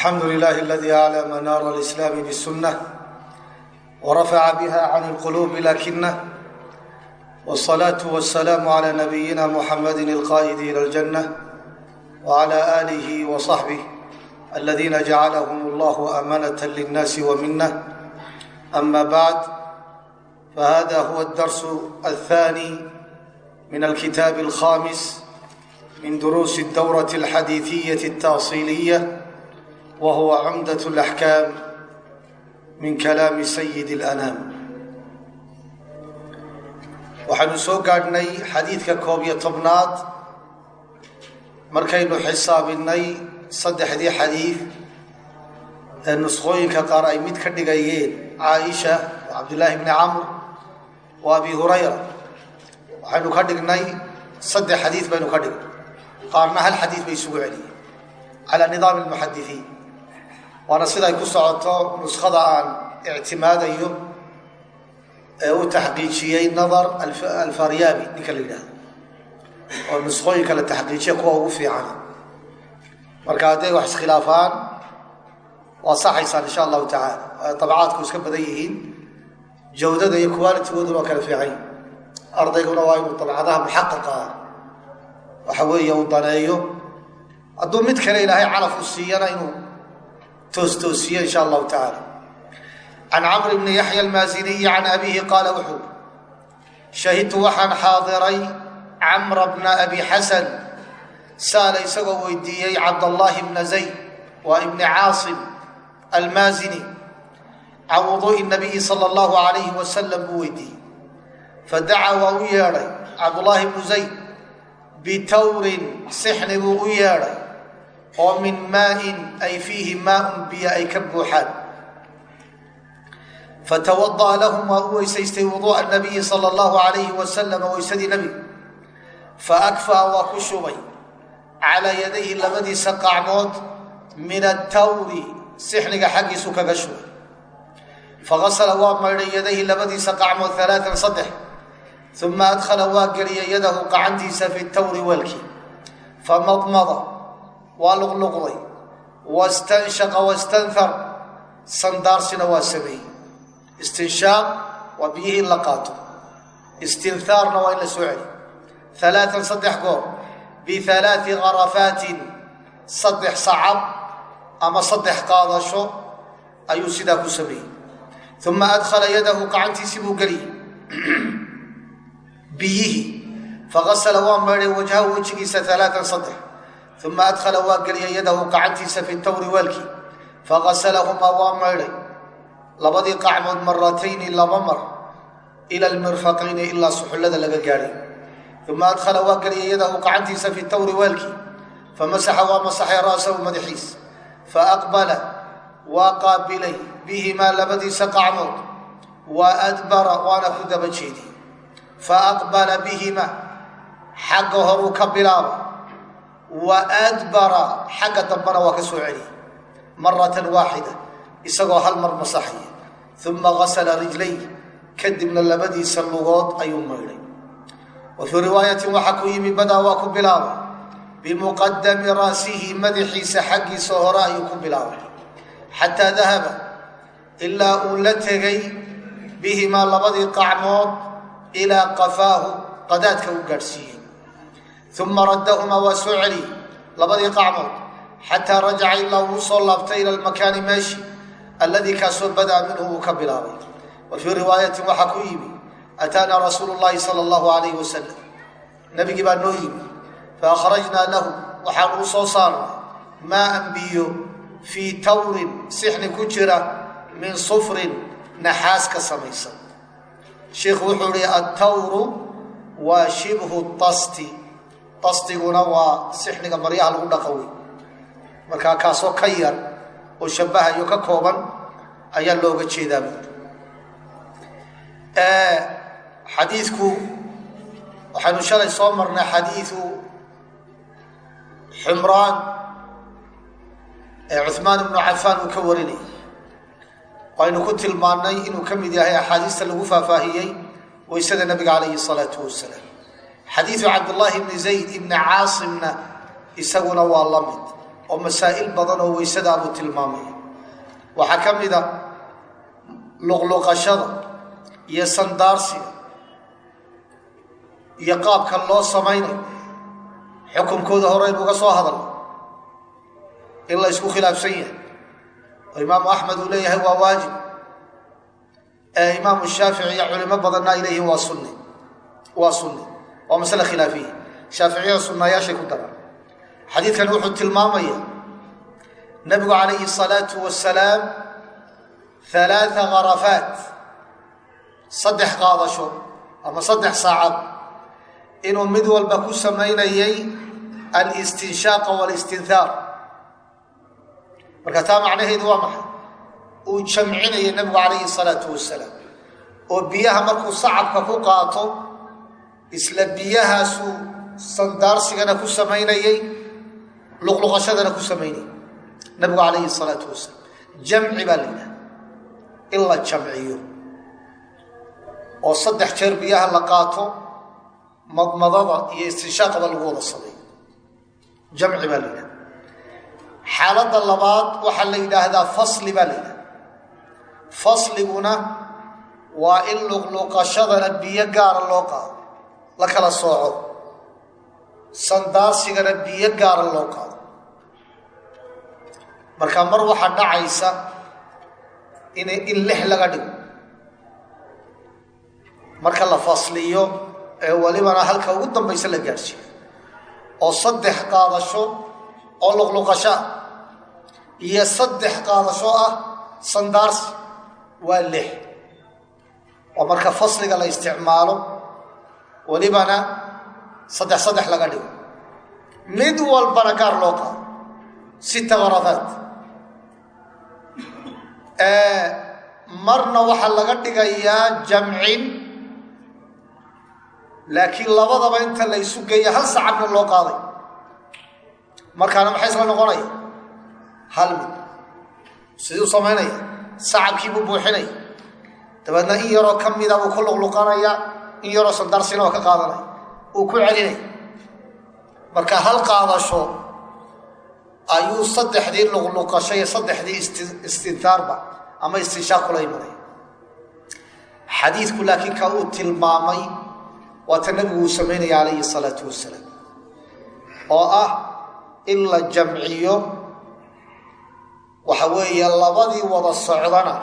alxamdu lilahi aladi aclى manaar اlislaam bsunة wrafaca bha can اlqulubi lakinah wالصlaaة wالsalaam عlى nabiyina muxamadi اlqa'idi ilى اljanة wعlى آlih وصaxbih aladina jacalahm اllah amanaة lلnasi wminah ama bعd fahada huwa اdars الثanي min alkitaab الkhamis min duruusi اdowraة اlxadiiثiyaة الtaصiliya whuwa cumdaة اlaxkaam min kalaami sayid اlanaam waxaynu soo gaadhnay xadiidka koob iyo tobnaad markaynu xisaabinay saddexdii xadiid ee nusqooyinka qaar ay mid ka dhigayeen caaisha wa cabdillaahi bni camr wa abi hurayra waxaynu ka dhignay saddex xadiid baynu ka dhignay qaarna hal xadiid bay isugu celiyeen calى nidaam اlmuxadiثiin waana siday ku socoto nuskada aan ictimaadayo ee u taxqiijiyey nadar alfaryaabi ninka la yidhahdo oo nusqooyinka la taxqiijiya kuwa ugu fiicana marka hadday wax iskhilaafaan waa saxaysaan insha allahu tacaala. Dabcaadku iska badan yihiin jawdada iyo qualitigooduna waa kala fiican ardayguna waa inuu dabcadaha muxaqaqa ah waxa weeye uu daneeyo. Hadduu mid kale ilaahay calaf u siiyana inuu toostoosiye insha allahu tacaala. Can camr bni yaxya almaasiniyi can abihi qaala wuxuu shahidtu waxaan xaadiray camra bna abi xasan saala isagoo weydiiyey cabdallaahi bna zayd waa ibni caasim almaasini can wuduu'i nabiyi sala allahu alayhi wasalam buu weydiiyey. Fadacaa waa u yeedhay cabdullaahi bnu zayd bitawrin sixni buu u yeedhay oo min maain ay fiihi maaun biyo ay ka buuxaan. Fatawada'a lahum waa u weysaystay wuduu'a nabiyi sala allahu alayhi wasalam weysadii nebiga faakfa'a waa ku shubay. Calaa yadayhi labadiisa qacmood min atawri sixniga xaggiisu kaga shubay. Fagasala waa maydhay yadayhi labadiisa qacmood alaaan saddex. Uma adkhala waa geliyay yadahu qacantiisa fi tawri weelkii famadmada waa luqluqday wastanshaqa wastanhar sandaarsina waa sameeyey. Istinshaaq waa biyihii in la qaato. Istinhaarna waa in la soo celi alaaan saddex goor bialaai karafaatin saddex sacab ama saddex qaadasho ayuu sidaa ku sameeyey. Uma adkhala yadahu qacantiisii buu geliyey. Biyihii fagasala waa maydhay wajhahu wejigiisa alaaan saddex uma adkhala waa geliyay yadahu qacantiisa fi tawri weelkii fagasalahumaa waa maydhay labadii qacmood maratayni laba mar ila lmirfaqayni ilaa suxullada laga gaadhay uma adkhala waa geliyay yadahu qacantiisa fi tawri weelkii famasaxa waa masaxay ra'sahu madaxiis faaqbala waa qaabilay bihimaa labadiisa qacmood wa adbara waana ku daba jeedi faaqbala bihima xagga horuu ka bilaaba wa adbara xagga dambana waa ka soo celiya maratan waaxida isagoo hal mar masaxaya uma gasala rijlay kadibna labadiisa lugood ayuu maydhay wa fii riwaayatin waxaa ku yimi badaa waa ku bilaabay bimuqadami ra'sihi madaxiisa xaggiisa hore ayuu ku bilaabay xataa dahaba ilaa uu la tegay bihimaa labadii qacmood ilaa qafaahu qadaadka uu gaadhsiiyey uma raddahumaa waa soo celiyey labadii qacmood xataa rajaca ilaa uu soo laabtay ila lmakaani meeshi alladii kaasoo badaa minhu uu ka bilaabay wa fii riwaayatin waxaa ku yimi ataanaa rasuulu llahi sala allahu alayhi wasalam nabigii baa noo yimi faakhrajnaa lahu waxaan uu soo saarnay maaan biyo fii tawrin sixni ku jira min sufrin naxaas ka samaysan sheikhu wuxuu ihi attawru waa shibhu tastiguna waa sixniga maryaha lagu dhaqa wey markaa kaasoo ka yar oo shabahayo ka kooban ayaa looga jeedaa xadiidku waxaynu shalay soo marnay xadiidu xumraan ee cuhmaan ibnu cafaan uu ka warinayay waynu ku tilmaannay inuu ka mid yahay axaadiista lagu faahfaahiyey waysada nabiga calayhi salaatu wasalaam xadiidu cabdullaahi ibni zayd ibni caasimna isaguna waa la mid oo masaa'il badan oo weysadaa buu tilmaamaya waxaa ka mid a luqluqashada iyo sandaarsiga iyo qaabka loo samaynayo. Xukunkooda horeynu uga soo hadalno in la ysku khilaafsan yahay. Oo imaamu axmed uu leeyahay waa waajib. Ee imaamu shaafici iyo culimo waa sunni. Waa sunni waa masale khilaafiya shaaficiyada sunnayaashay ku daraan. Xadiidkani wuxuu tilmaamaya nabigu calayhi salaatu wasalaam halaaa kharafaat saddex qaadasho ama saddex saacad. Inuu mid walba ku samaynayay alistinshaaq walistinhaar marka taa macnaheedu waa maxay? Uu jamcinayay nabigu calayhi salaatu wasalaam oo biyaha markuu sacabka ku qaato isla biyahaasuu sandaarsigana ku samaynayey luqluqashadana ku samaynayay. Nabigu calayhi salaatu wasalaam. Jamci baa la in la jamciyo. Oo saddex jeer biyaha la qaato madmadada iyo istinshaaqaba lagu wada sameeyo. Jamci baa la yidhaha xaaladda labaad waxaa la yidhaahdaa fasli baa la yidhahda fasliguna waa in luqluqashadana biyo gaara loo qaado la kala sooco. Sandaarsigana biyo gaara loo qaado. Marka mar waxaa dhacaysa in in lix laga dhigo. Marka la fasliyo ee welibana halka ugu dambaysa la gaadhsiiyo oo saddex qaadasho oo luqluqasho iyo saddex qaadasho ah sandaarsi waa lix. Oo marka fasliga la isticmaalo welibana saddex saddex laga dhigo. Mid walbana gaar loo qaado sita kharafaat marna waxaa laga dhigayaa jamcin. Laakiin labadaba inta la ysu geeya hal sacabna loo qaaday. Markaana maxay isla noqonaya? Hal mid. Siduu samaynaya sacabkiibuu buuxinaya. Dabeedna in yaroo ka mida buu ku luqluqanaya in yaroo sandarsina oo ka qaadanaya uu ku celinaya marka hal qaadasho ayuu saddexdii luqluqasho iyo saddexdii istintaarba ama istinshaaq kula imanaya xadiidku laakiin ka uu tilmaamay waata nabigu uu samaynaya calayhi salaatu wasalaam oo ah in la jamciyo waxa weeye labadii wada socdana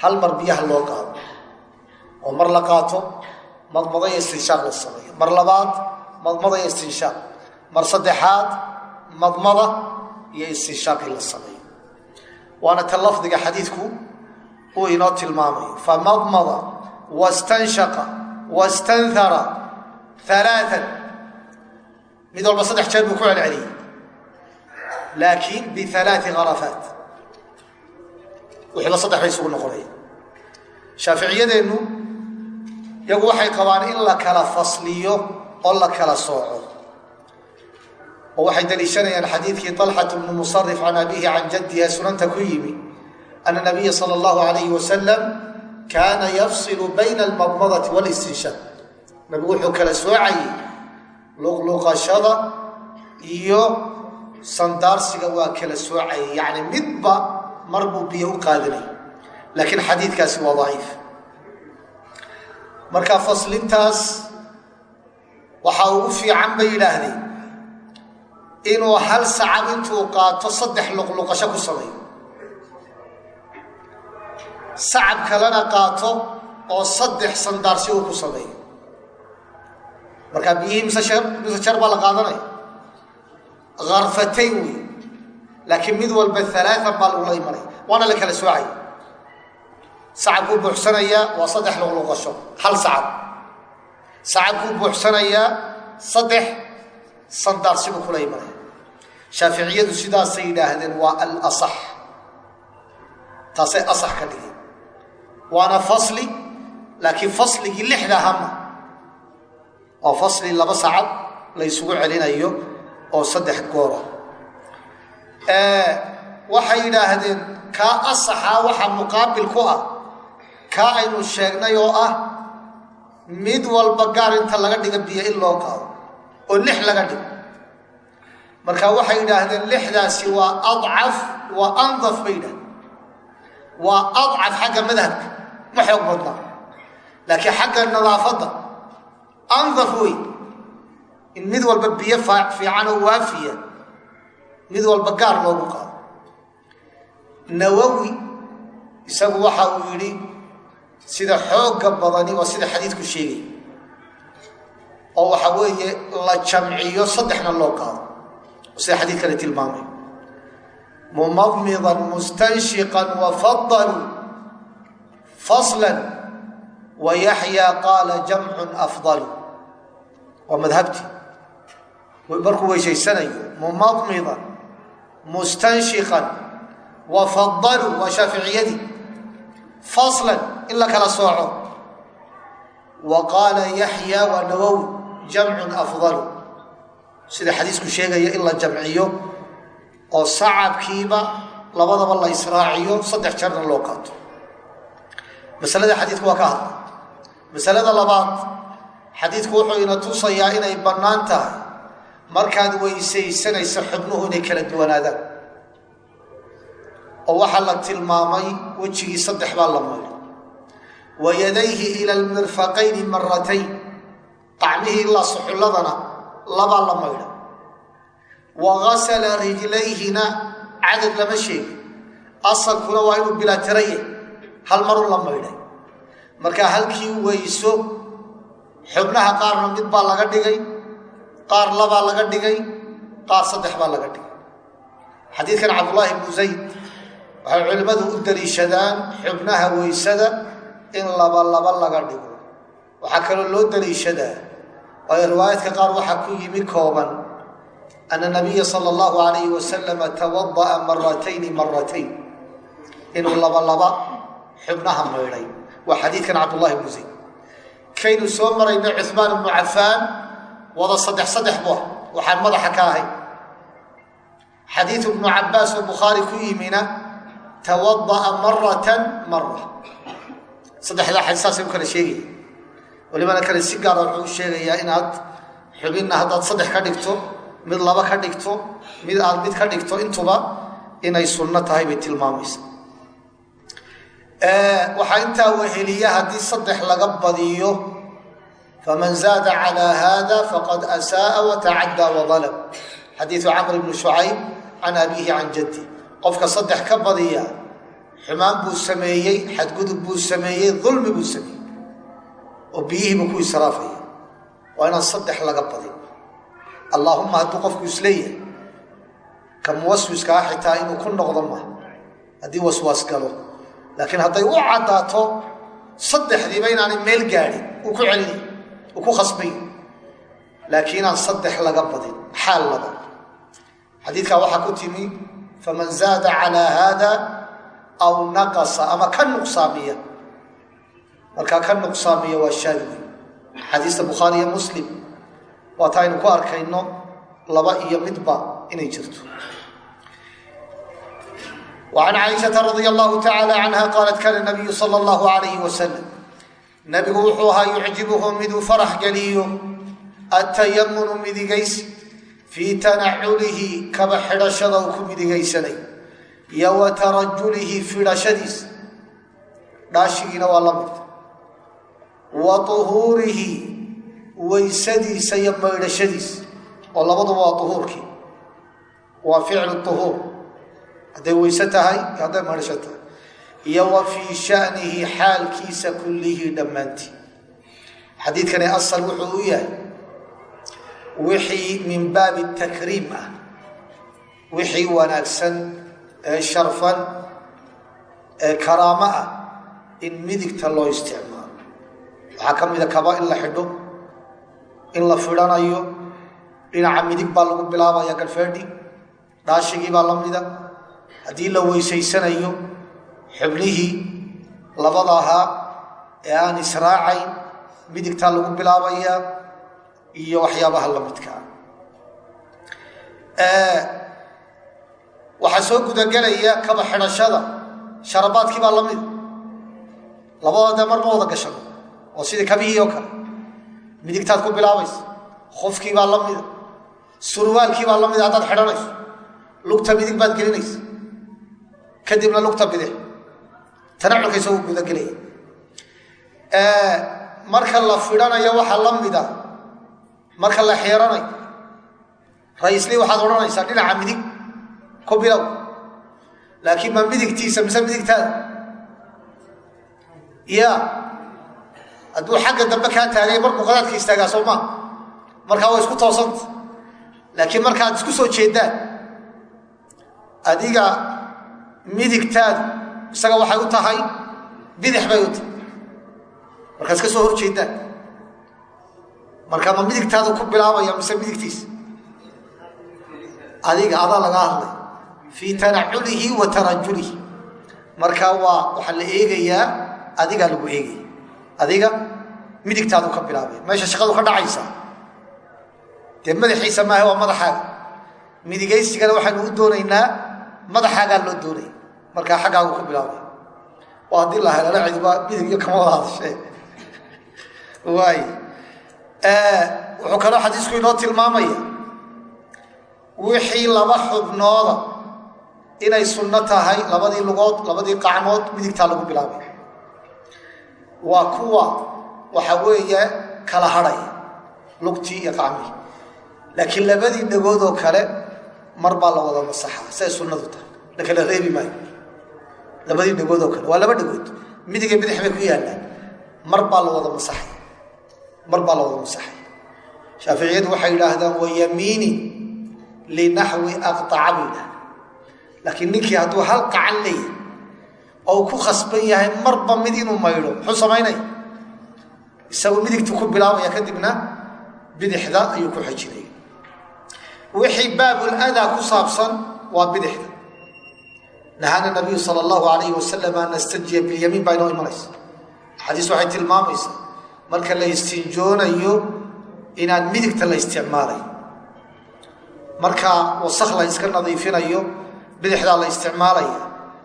hal mar biyaha loo qaado. Oo mar la qaato madmado iyo istinshaaq la sameeyo. Mar labaad madmada iyo istinshaaq. Mar saddexaad madmada iyo istinshaaqii la sameeyo. Waana ta lafdiga xadiidku uu inoo tilmaamayo. Famadmada wastanshaqa wastanhara alaaan mid walba saddex jeer buu ku celceliyey. Laakiin bialaai kharafaat wixiiba saddex bay isugu noqonaya shaaficiyadeennu iyagu waxay qabaan in la kala fasliyo oo la kala sooco. Waxay daliishanayaan xadiidkii alxat bnu musarif can abihi can jadiha sunanta ku yimi ana nabiya sal allahu alayhi wasalam kaana yafsilu bayna almadmadati walistinshaad nabigu wuxuu kala soocayay luqluqashada iyo sandaarsiga waa kala soocayay. Yani midba marbuu biyo u qaadanay laakiin xadiidkaasi waa daciif marka faslintaas waxaa ugu fiican bay yidhaahdeen. Inuu hal sacab intuu qaato saddex luqluqasho ku sameeyo. Sacab kalena qaato oo saddex sandaarsi uu ku sameeyo. Markaa biyihii mise jeer baa la qaadanaya karfatayn wey laakiin mid walba alaaan baa lagula imanaya waana la kala soocaya sacabkuu buuxsanayaa waa saddex luqluqasho hal sacab sacabkuu buuxsanayaa saddex sandaarsi buu kula imanaya shaaficiyadu sidaasay yidhaahdeen waa alasax taasay asax ka dhigeen. Waana fasli laakiin fasligii lixda hama oo fasli laba sacad la ysugu celinayo oo saddex goora waxay yidhaahdeen kaa asaxaa waxa muqaabil ku ah kaa aynu sheegnay oo ah mid walba gaar inta laga dhiga biyo in loo qaado oo lix laga dhigo. Marka waxay yidhaahdeen lixdaasi waa adcaf waa andaf bay yidhahdeen. Waa adcaf xagga madhabka ma xoog badnaa laakiin xagga nadaafadda andaf wey in mid walba biyo fiican oo waafiya mid walba gaar loogu qaado nawowi isagu waxa uu yidhi sida xoogga badani waa sida xadiidku sheegay oo waxa weeye la jamciyo saddexna loo qaado. sida xadiidkani tilmaamay. Mumamidan mustanshiqan wafadalu faslan. Wayaxyaa qaala jamcun afdalu waa madhabtii markuu weysaysanayo mumamidan mustanshiqan wafadalu waa shaaficiyadii faslan in la kala sooco. Wa qaala yaxyaa waa nawowi jamcun afdalu. Sida xadiisku sheegaya in la jamciyo oo sacabkiiba labadaba la israaciyo saddex jeerna loo qaato. Masalada xadiidku waa ka hadla masalada labaad xadiidku wuxuu ina tusayaa inay bannaan tahay markaad weysaysanayso xubnuhu inay kala duwanaadaan. Oo waxaa la tilmaamay wejigii saddex baa la maydhay wa yadayhi ila almirfaqayni maratayn qacmihii ilaa suxulladana labaa la maydha wa gasala rijlayhina cadad lama sheegin asalkuna waa inuu bilaatiraye hal marun la maydhay marka halkii weyso xubnaha qaarna mid baa laga dhigay qaar labaa laga dhigay qaar saddex baa laga dhigay. Xadiidkan cabdullaahi ibnu zayd waxay culimmadu u daliishadaan xubnaha weysada in laba laba laga dhigo. Waxaa kaloo loo daliishadaa waayo riwaayadka qaar waxaa ku yimi kooban. Ana nabiya sala allahu alayhi wasalama tawada'a maratayni maratayn inuu laba laba xubnaha maydhay. Waa xadiidkan cabdullahi ibnu zayd. Kaynu soo marayna cuhmaan ibnu cafaan wada saddex saddex bu waxaan madaxa ka ahay. Xadiidu ibnu cabaas oo bukhaari ku yimina tawada'a maratan mara saddexdaa xadiis saasay u kala sheegaya walibana kale si gaara wuxuu u sheegayaa inaad xubinna haddaad saddex ka dhigto mid laba ka dhigto mid aad mid ka dhigto intuba inay sunno tahay bay tilmaamaysa waxaa intaa weheliya haddii saddex laga badiyo faman zaada calaa hada faqad asaaa watacaddaa wadalab xadiidu camr bni shucayb can abiihi can jaddi. Qofka saddex ka badiya xumaan buu sameeyey xadgudub buu sameeyey dulmi buu sameeyey. Oo biyihiibu ku israafaya waa inaan saddex laga badin. Allaahuma hadduu qofku is leeyahay ka muwaswiska ah xitaa inuu ku noqdo ma. Haddii waswaas galo. Laakiin hadday u caddaato saddexdiiba inaanay meel gaadhin uu ku celinay uu ku khasbay laakiin inaan saddex laga badin xaal laba xadiidkaa waxaa ku timi faman zaada calaa haada aw naqasa ama ka nuqsaamiya markaa ka nuqsaamiya waa shaadwi xadiista bukhaari iyo muslim waata aynu ku arkayno laba iyo midba inay jirto وعن cائشhaةa رضي الله تعالى عنها قالت kاn النبي صلى الله عليه وسلم نبgu wuxuu ahaa يuعجibhu miduu فرx geliyo التayمن midigaysi fii تanaculihi kaba xidhashada uu ku midigaysanay iyo wa tarajulihi fidhashadiisa dhaashigiina waa la murta wa uhuurihi weysadiisa iyo maydhashadiisa oo labaduba waa uhuurkii waa ficlu uhuur hadday weyse tahay iyo hadday maydhasho tahay iyo wa fii shanihi xaalkiisa kullihi dhammaantii xadiidkani asal wuxuu min baabi takriim wixii wanaagsan ee sharfan ee karaamo ah in midigta loo isticmaalo. Waxaa ka mida kaba in la xidho in la fidhanayo dhinaca midig baa lagu bilaabaya galfeedhi dhaashigii baa la mida. Haddii la weysaysanayo xubnihii labada ahaa ee aan israacayn midigtaa lagu bilaabayaa iyo waxyaabaha la midkaa waxaa soo gudagelaya kaba xidhashada. Sharabaadkii baa la mida labada dee marma wada gashano oo sidii kabihii oo kale. Midigtaad ku bilaabaysa. Qofkii baa la mida surwaalkii baa la mid haddaad xidhanayso. Lugta midig baad gelinaysa. Kadibna lugta bidix. Tanaculka isagu gudagelaya marka la fidhanayo waxaa la mida marka la xeeranayo raisli waxaad odhanaysaa dhinaca midig ku bilow laakiin ma midigtiisa mise midigtaada? Ya hadduu xagga dambe kaa taagay markuu qadaadka istaagaa soo maa markaa waa isku toosanta laakiin markaad isku soo jeedaan adiga midigtaadu isaga waxay u tahay bidix bay u tahay. Markaad iska soo hor jeedaan marka ma midigtaadu ku bilaabaya mise midigtiisa adiga adaa laga hadlay fii tanaculihi wa tarajulihi. Marka waa waxaa la eegayaa adigaa lagu eegaya adiga midigtaadu ka bilaabay meesha shaqadu ka dhacaysa. Dee madaxiisa maaha waa madaxaaga midigaysigana waxaynu u doonaynaa madaxaagaa loo doonaya markaa xaggaagu ku bilaabay. Waa haddii la helana cidiba midig kama wada hadashee waay. Wuxuu kaloo xadiisku inoo tilmaamaya wixii laba xubnooda inay sunno tahay labadii lugood labadii qacmood midigtaa lagu bilaabay. Waa kuwa waxa weeye kala hadhaya lugtii iyo qacmihii laakiin labadii dhagood oo kale mar baa la wada masaxaa siay sunnadu tahay. La kala reebi maayo. Labadii dhagood oo kale waa laba dhagood. Midiga bidix bay ku yaallaan. Mar baa la wada masaxay. Mar baa la wada masaxay. Shaaficiyadu waxay yidhaahdaan wayamiini linaxwi aqaca bay yidhahda laakiin ninkii hadduu hal qacan leeyahy oo ku khasban yahay marba mid inuu maydho muxuu samaynaya isagu midigtu ku bilaabaya kadibna bidixda ayuu ku xejinaya wixii baabuladaa ku saabsan waa bidixda. Nahaana nabiyu sal allahu alayhi wasalam an nastajiya bilyamiin baa inoo imanaysa. Xadiis waxay tilmaamaysaa marka la istinjoonayo inaan midigta la isticmaalayo marka wasak la iska nadiifinayo bidixdaa la isticmaalaya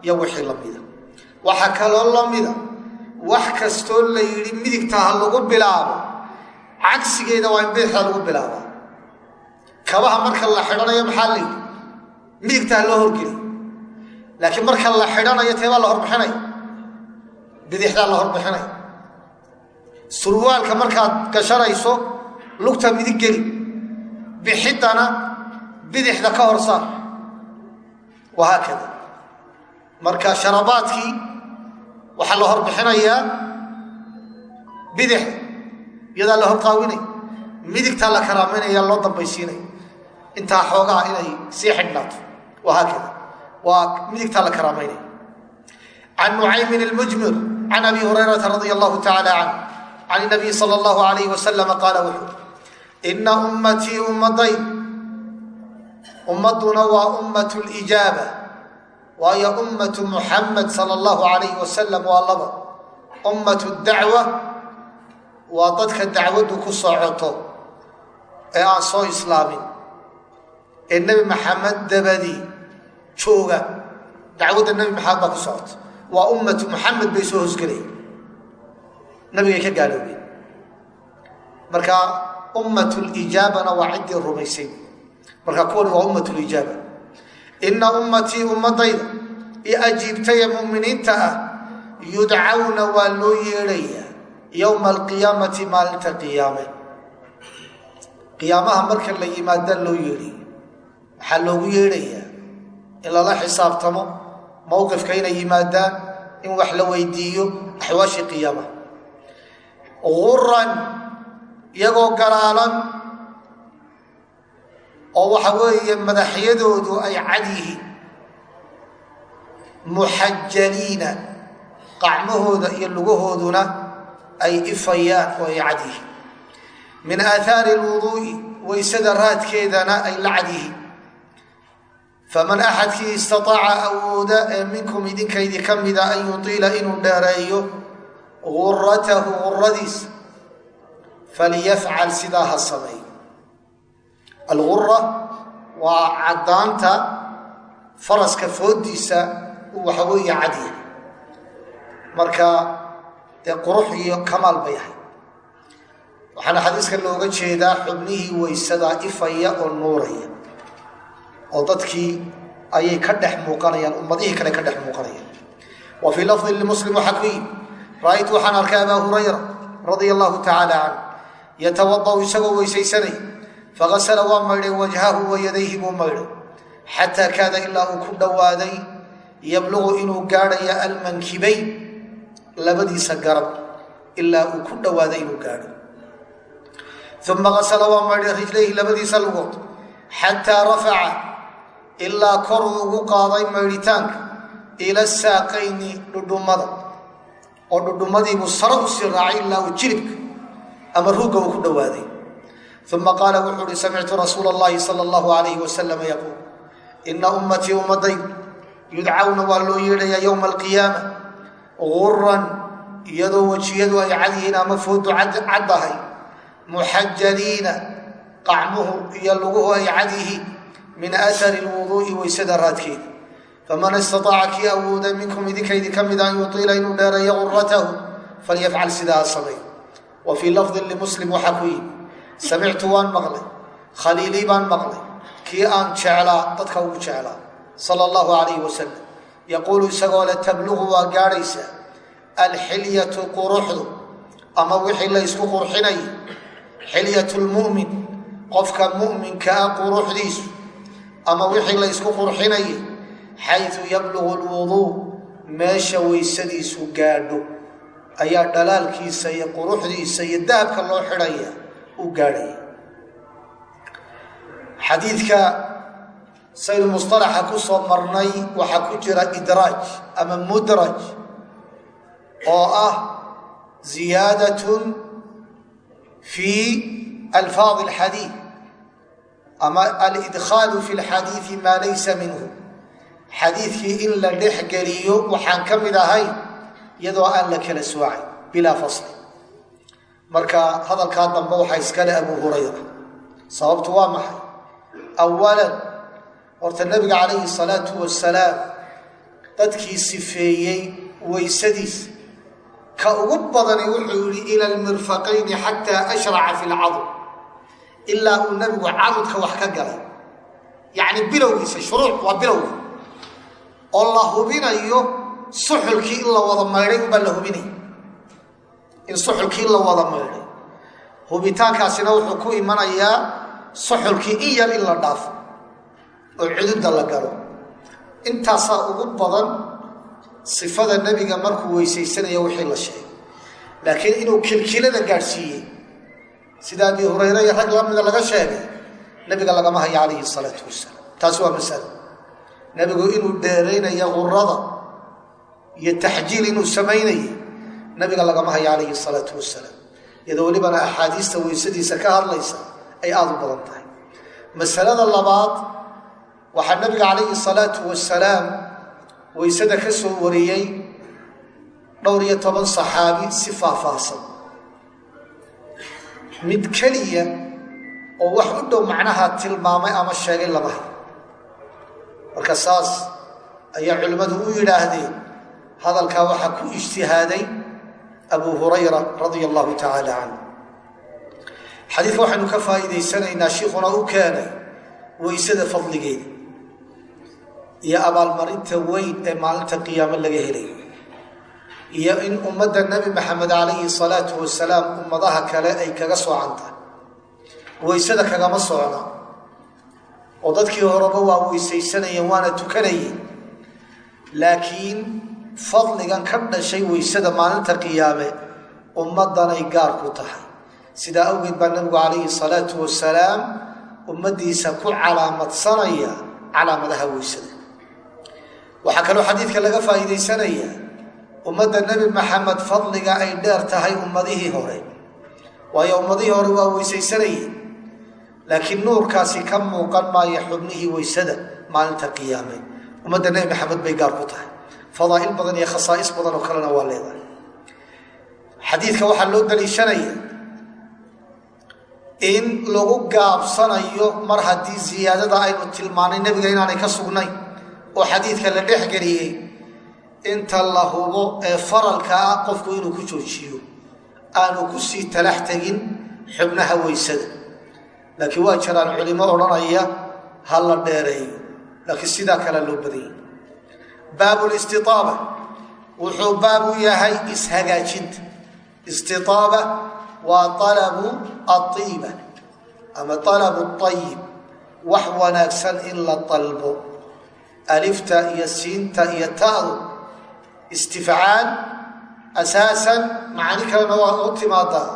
iyo wixii lamida waxaa kaloo lamida wax kastoo la yidhi midigta ha lagu bilaabo cagsigeeda waa in bidixda lagu bilaaba kabaha marka la xidhanayo maxaa la yidhi? Midigta ha loo horgeliy laakiin marka la xidhanayo teebaa la horbixinaya bidixdaa la horbixinaya surwaalka markaad gashanayso lugta midig geli. Bixiddana bidixda ka horsaar wahaakada marka sharabaadkii waxaa la horbixinayaa bidixda iyadaa la horqaawinaya midigtaa la karaameynaya loo dambaysiinaya intaa xoogaa inay sii xidhnaato. Wahaakada waa midigtaa la karaameynaya can nucaymin ilmujmir can abi hurayrata radia allahu tacaala canh can nabiy sala allahu alayh wasalama qaala wuxuu ina ummatii ummaday ummadduna waa ummat lijaaba waayo ummatu muxamed sala allahu alayh wasalam waa laba. Ummatu dacwa waa dadka dacwaddu ku socoto ee aan soo islaamin. Ee nebi maxamed dabadii jooga dacwadda nebi maxamed baa ku socota waa ummatu muxamed bay soo hosgelaya nabigay ka gaaloobeen. Marka ummat lijaabana waa ciddii rumaysay marka kuwani waa ummat lijaaba ina ummatii ummadayda i ajiibtay ee muminiinta ah yudcawna waa loo yeedhayaa yowma alqiyaamati maalinta qiyaame. Qiyaamaha marka la yimaadaan loo yeedhay waxaa loogu yeedhayaa in lala xisaabtamo mowqifka inay yimaadaan in wax la weydiiyo axwaashii qiyaamaha guran iyagoo galaalan oo waxa weeye madaxyadoodu ay cad yihiin muxajaliina qacmahooda iyo lugahooduna ay ifayaan oo ay cad yihiin min aathaari lwuduu'i waysada raadkeedana ay la cad yihiin faman axadkii istaaaca awooda ee minkum idinkaydi ka mida an yutiila inuu dheereeyo guratahu guradiisa faliyafcal sidaa ha sameey algura waa caddaanta faraska foodiisa waxa weeye cadyahay marka dee qurux iyo kamaal bay ahay waxaana xadiiskan looga jeedaa xubnihii weysada ifaya oo nuuraya oo dadkii ayay ka dhex muuqanayaan ummadihii kale ka dhex muuqanayaan. Wa fii lafdin limuslim yimi ra'aytu waxaan arkay abaa hurayra radia allahu tacaala canh yatawadau isagoo weysaysanay fagasala waa maydhay wajhahu wa yadayhi buu maydhay xataa kaada ilaa uu ku dhowaaday yabluqu inuu gaadhaya almankibayn labadiisa garab ilaa uu ku dhowaaday inuu gaadho uma gasala waa maydhay rijlayhi labadiisa lugood xataa rafaca ilaa kor uu ugu qaaday maydhitaanka ila saaqayni dhudhummada oo dhudhummadiibuu sare sii raacay ilaa uu jilibka ama ruugga uu ku dhowaaday uma qaala wuxuu uhi samictu rasuula allahi sala allahu alayhi wasalama yaquul ina ummatii ummadaydu yudcawna waa loo yeedhayaa yowma alqiyaama guran iyadoo wejiyadu ay cad yihiin ama foodu caddahay muxajaliina qacmuhu iyo luguhu ay cad yihiin min aari lwuduu'i weysada raadkeeda faman istaaaca kii awooda minkum idinkaydin ka mid an yuiila inuu dheereeyo guratahu falyafcal sidaa samay wa fii lafdin samictu waan maqlay khaliilii baan maqlay kii aan jeclaa dadka ugu jeclaa sala allahu calayhi wasalam yaquulu isagoo le tabluqu waa gaadhaysaa alxilyatu quruxdu ama wixii la ysku qurxinayay xilyatu lmu'min qofka mu'minka ah quruxdiisu ama wixii la ysku qurxinayay xayu yablugu lwuduu meesha weysadiisu gaadho ayaa dhalaalkiisa iyo quruxdiisa iyo dahabka loo xidhaya u gaadhaya xadiidka saynu musطalaxa ku soo marnay waxaa ku jira idraaj ama mudraj oo ah ziyaadatun fii alfaadi اlxadiid ama alidkhaalu fi اlxadiidi maa laysa minhu xadiidkii in la dhex geliyo waxaan ka mid ahayn iyadoo aan la kala soocay bilaa fasli marka hadalkaa dambe waxaa iskale abu hurayra. Sababtu waa maxay? Awalan horta nebiga calayhi salaatu wasalaam dadkii sifeeyey weysadiisa ka ugu badani wuxuu yihi ila almirfaqayni xataa ashraca fi lcadl ilaa uu nebigu cadudka wax ka galay. Yacni bilowgiisa shuruuc waa bilowga. Oo la hubinayo suxulkii in la wada maydhay ubaa la hubinaya in suxulkii la wada maydhay hubitaankaasina wuxuu ku imanayaa suxulkii in yar in la dhaafo oo cududa la galo. Intaasaa ugu badan sifada nebiga markuu weysaysanaya wixii la sheegay. Laakiin inuu kilkilada gaadhsiiyey sida abi hurayre iyo rag lamida laga sheegay nebiga lagama hayo calayhi salaatu wasalaam taasi waa masalo nebigu inuu dheeraynayo qurada iyo taxjiil inuu samaynayay nebiga lagama hayo calayhi salaatu wasalaam. Iyadoo welibana axaadiista weysadiisa ka hadlaysa ay aada u badan tahay. Masalada labaad waxaa nabiga calayhi salaatu wasalaam weysada ka soo wariyey dhowr iyo toban saxaabi si faahfaahsan. Mid keliya oo wax u dhow macnaha tilmaamay ama sheegay lama hay marka saas ayaa culimmadu u yidhaahdeen hadalkaa waxaa ku ijtihaaday abu hurayra radia allahu tacaala canhu xadiidka waxaynu ka faa'iidaysanaynaa shiikhuna u keenay weysada fadligeeda iyo abaalmarinta weyn ee maalinta qiyaamo laga helayo iyo in ummadda nebi maxamed calayhi salaatu wasalaam ummadaha kale ay kaga soocantahay weysada kagama socna oo dadkii horeba waa weysaysanayeen waana tukanayeen. Laakiin fadligan ka dhashay weysada maalinta qiyaame ummaddanay gaar ku tahay. Sidaa awgeed baa nebigu calayhi salaatu wasalaam ummaddiisa ku calaamadsanaya calaamadaha weysada. Waxaa kaloo xadiidka laga faa'iidaysanayaa ummadda nebi maxamed fadliga ay dheer tahay ummadihii hore. Waayo ummadihii hore waa weysaysanayeen laakiin nuurkaasi ka muuqan maaya xubnihii weysada maalinta qiyaame. Ummadda nebi maxamed bay gaar ku tahay fadaa'il badan iyo khasaa'is badan oo kalena waa leedahay. Xadiidka waxaa loo daliishanaya in lagu gaabsanayo mar haddii ziyaadada aynu tilmaanay nebiga inaanay ka sugnayn oo xadiidka la dhex geliyey inta la hubo ee faralka ah qofku inuu ku joojiyo aanu ku sii talax tegin xubnaha weysada laakiin waa jiraan culimo odhanaya ha la dheereeyo laakiin sidaa kale loo badanyay baabu listiaaba wuxuu baabu yahay ishagaajinta. Istiaaba waa alabu aiiba ama alabu ayib wax wanaagsan in la dalbo alifta iyo siinta iyo ta'du. Istifcaal asaasan macani kalena waa u timaadaa.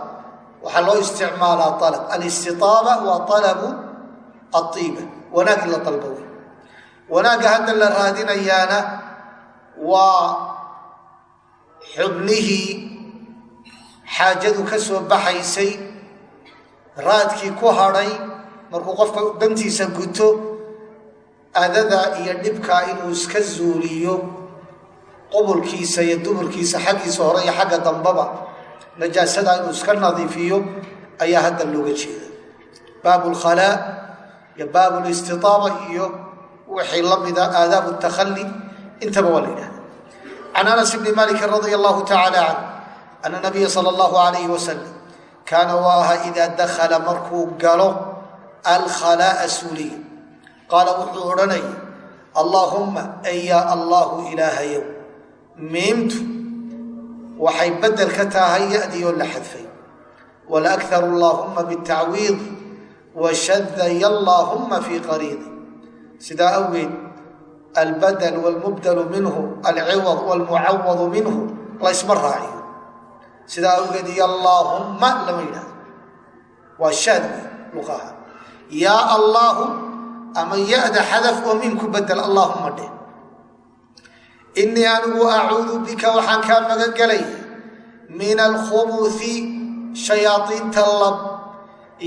Waxaa loo isticmaalaa alab alistiaaba waa alabu aiiba wanaag in la dalbo wanaagga hadda la raadinayaana waa xubnihii xaajadu ka soo baxaysay raadkii ku hadhay markuu qofka dantiisa guto adada iyo dhibkaa inuu iska zuuliyo qubulkiisa iyo duburkiisa xaggiisa hore iyo xagga dambaba najaasada inuu iska nadiifiyo ayaa hadda looga jeeda baabu lkhalaa iyo baabu listiaaba iyo wixii la aadaabu takhali intaba waa la yidhahda can anas bni maliki radia allahu tacaala canh ana nabiya sala allahu alayhi wasalam kaana waa ahaa idaa dakhala markuu galo alkhalaa'a suuliya qaala wuxuu odhanaya allaahumma ay yaa allaahu ilaahayow miimtu waxay bedel ka tahay ya'diyoo la xadfay. Walaakharu allaahumma bitacwiidi washadaya allaahumma fii qariidi. Sidaa awgeed albadl wlmubdlu minhu alciwad wlmucawadu minhu laysma raaciyo sidaa awgeed iyo allaahumma lama yidhahdo waa shaad wey luqaha yaa allaahu ama ya-da xadaf oo miimku bedel allaahuma dheh inii anigu acuudu bika waxaan kaa magan gelaya min alkhubuthi shayaaiinta lab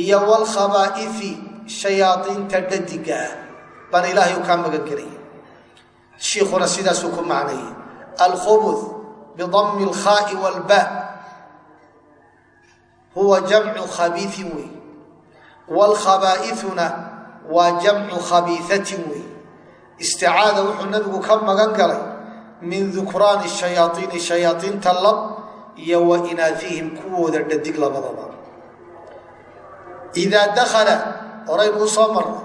iyo wlkhabaa'ifi shayaaiinta dhadiga ah baan ilaahay kaa magan gelaya shiikhuna sidaasuu ku macnayay alkhubuth bidami alkhaai walba. Huwa jamcu khabiiin wey wlkhabaaithuna waa jamcu khabiiatin wey isticaada wuxuu nabigu ka magan galay min dukraani shayaaiini shayaaiinta lab iyo wa inaafihim kuwooda dhadig labadaba. Idaa dakala horaynuu soo marnay?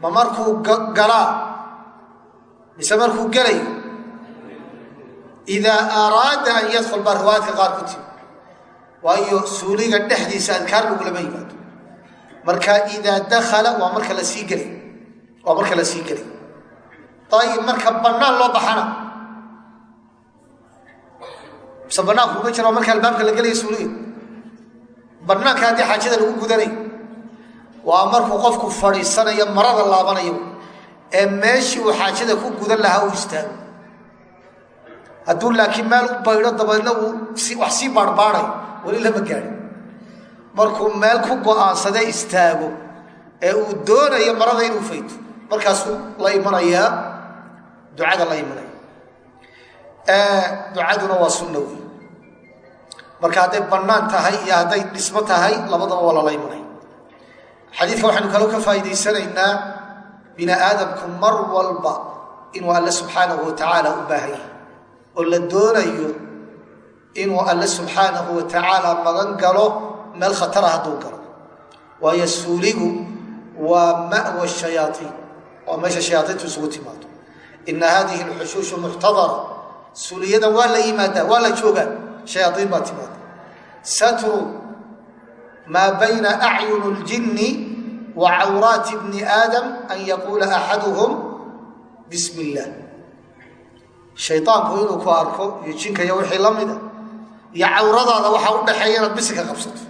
Ma markuu galaa mise markuu gelayo idaa araada an yadkul baa riwaayadka qaar ku timi waayo suuliga dhexdiisa adkaar lagulama yimaado marka idaa dakala waa marka la sii gelay. Waa marka la gelay. Ayib marka banaan loo baxana. Mise banaanku kuma jira marka albaabka la gelaya suuliga. Banaanka haddii xaajada lagu gudanay. Waa markuu qofku fadhiisanayo marada laabanayo ee meeshii uu xaajada ku gudan lahaa uu istaago. Hadduu laakiin meel u baydho dabeedna uu wax sii baarbaaday weli lama gaadhin markuu meel ku go'aansade istaago ee uu doonayo marada inuu fayto markaasuu la imanayaa ducada la imanaya. Ducaduna waa sunna wey marka hadday bannaan tahay iyo hadday dhismo tahay labadaba waa lala imanaya. Xadiidka waxaynu kaloo ka faa'idaysanaynaa bini aadamku mar walba inuu alle subxaanahu watacaala u baahan yahay oo la doonayo inuu alle subxaanahu watacaala magan galo meel khatara hadduu galo. Waayo suuligu waa ma'wa shayaaiin waa meesha shayaaiintu isugu timaado ina hadihi alxushuushu muxtadara suuliyada waa la yimaadaa waa la joogaa shayaaiin baa timaada satru maa bayna acyun ljinni wa cawraati bni aadam an yaquula axaduhum bismi illaah shaydaanku inuu ku arko iyo jinka iyo wixii la mida iyo cawradaada waxaa u dhaxeeya inaad bisi ka qabsato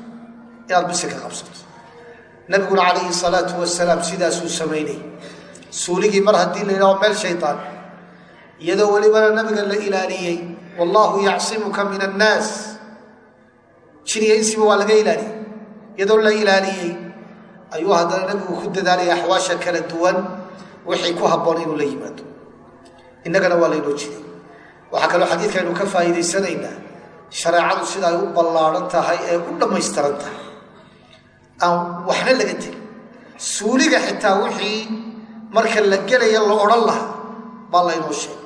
inaad bisi ka qabsato. Nabiguna calayhi salaatu wasalaam sidaasuu samaynay suuligii mar haddii la yidhaho meel shaydaan iyadoo welibana nabiga la ilaaliyey wallaahu yacsimuka min annaas. Jiniya insiba waa laga ilaaliyey iyadoo la ilaaliyey ayuu haddana nabigu ku dadaalaya axwaasha kala duwan wixii ku habboon inuu la yimaado. Innagana waa laynoo jiday waxaa kaloo xadiidkaynu ka faa'iidaysanaynaa shareecadu sida ay u ballaadhan tahay ee u dhammaystiran tahay. Aan waxna laga tegin. Suuliga xitaa wixii marka la gelaya la odhan lahaa baa laynoo sheegay.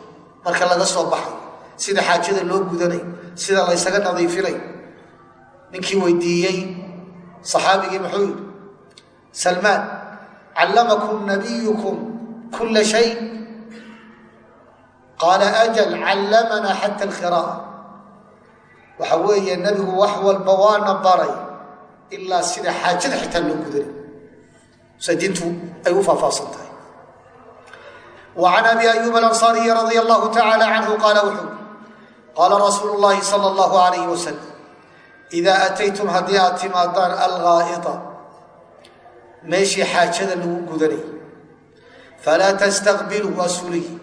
Marka laga soo baxay sida xaajada loo gudanay sida laysaga nadiifinay ninkii weydiiyey saxaabigii muxuu yidhi salmaan callamakum nabiyukum kula shay qaala ajal callamanaa xata alkhiraa'a waxa weeye nebigu wax walba waana baray ilaa sida xaajada xitaa loo gudanay sa diintu ay u faahfaahsan tahay wa can abi ayuub alansaariyi radia allahu tacaala canhu qaala wuxuu qaala rasuulu llahi sala allahu alayh wasalam idaa ataytum haddii aad timaadaan alghaa'ita meeshii xaajada lagu gudanay. Falaa tastaqbiluu waa sulihi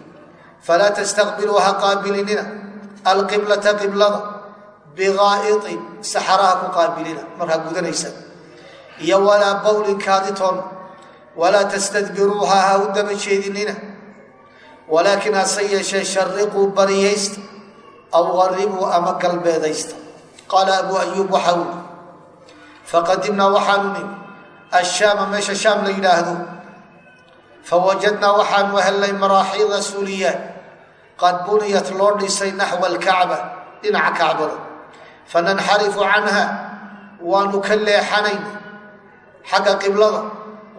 falaa tastaqbiluu ha qaabilinina. Alqiblata qiblada bighaa'itin saxaraha ku qaabilina markaa gudanaysa. Iyo walaa bowlin kaaditoon walaa tastadbiruuha ha u daba jeedinina. Walaakin hase yeeshee shariquu bariyaysta aw qaribuu ama galbeedaysta qaala abuu ayuub waxaa wuli faqadimnaa waxaanu nimi ashaama meesha shaam la yidhaahdo fawajadnaa waxaanu hellay maraaxiida suuliyaat qad buniyat loo dhisay naxwa alkacba dhinaca kacbada fananxarifu canha waanu ka leexanayna xagga qiblada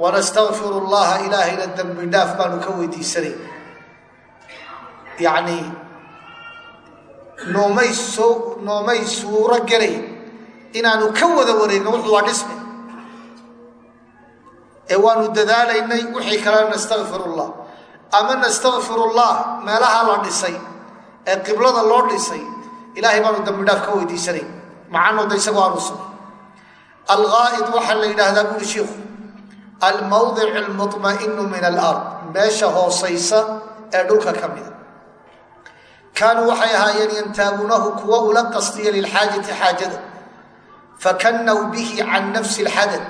wanastakfiru llaha ilaahayna dembi dhaaf baanu ka weydiisanayna yacnii noomay soo noomay suuro gelay inaanu ka wada wareegno wuxuu waa dhisme ee waanu dadaalaynay wixii kalena nastakfir llah ama nastakfir llah meelaha la dhisay ee qiblada loo dhisay ilaahay baanu dambi dhaaf ka weydiisanay. Macanooda isagoo aanusan alghaa'id waxaa la yidhaahdaa buuri shiikhu almawdic almuطma'inu min alard. Meesha hoosaysa ee dhulka ka mida. Kaanuu waxay ahaayeen yantaabuunahu kuwa ula qastiya lilxaajati xaajada fakannaw bihi can nafsi lxadad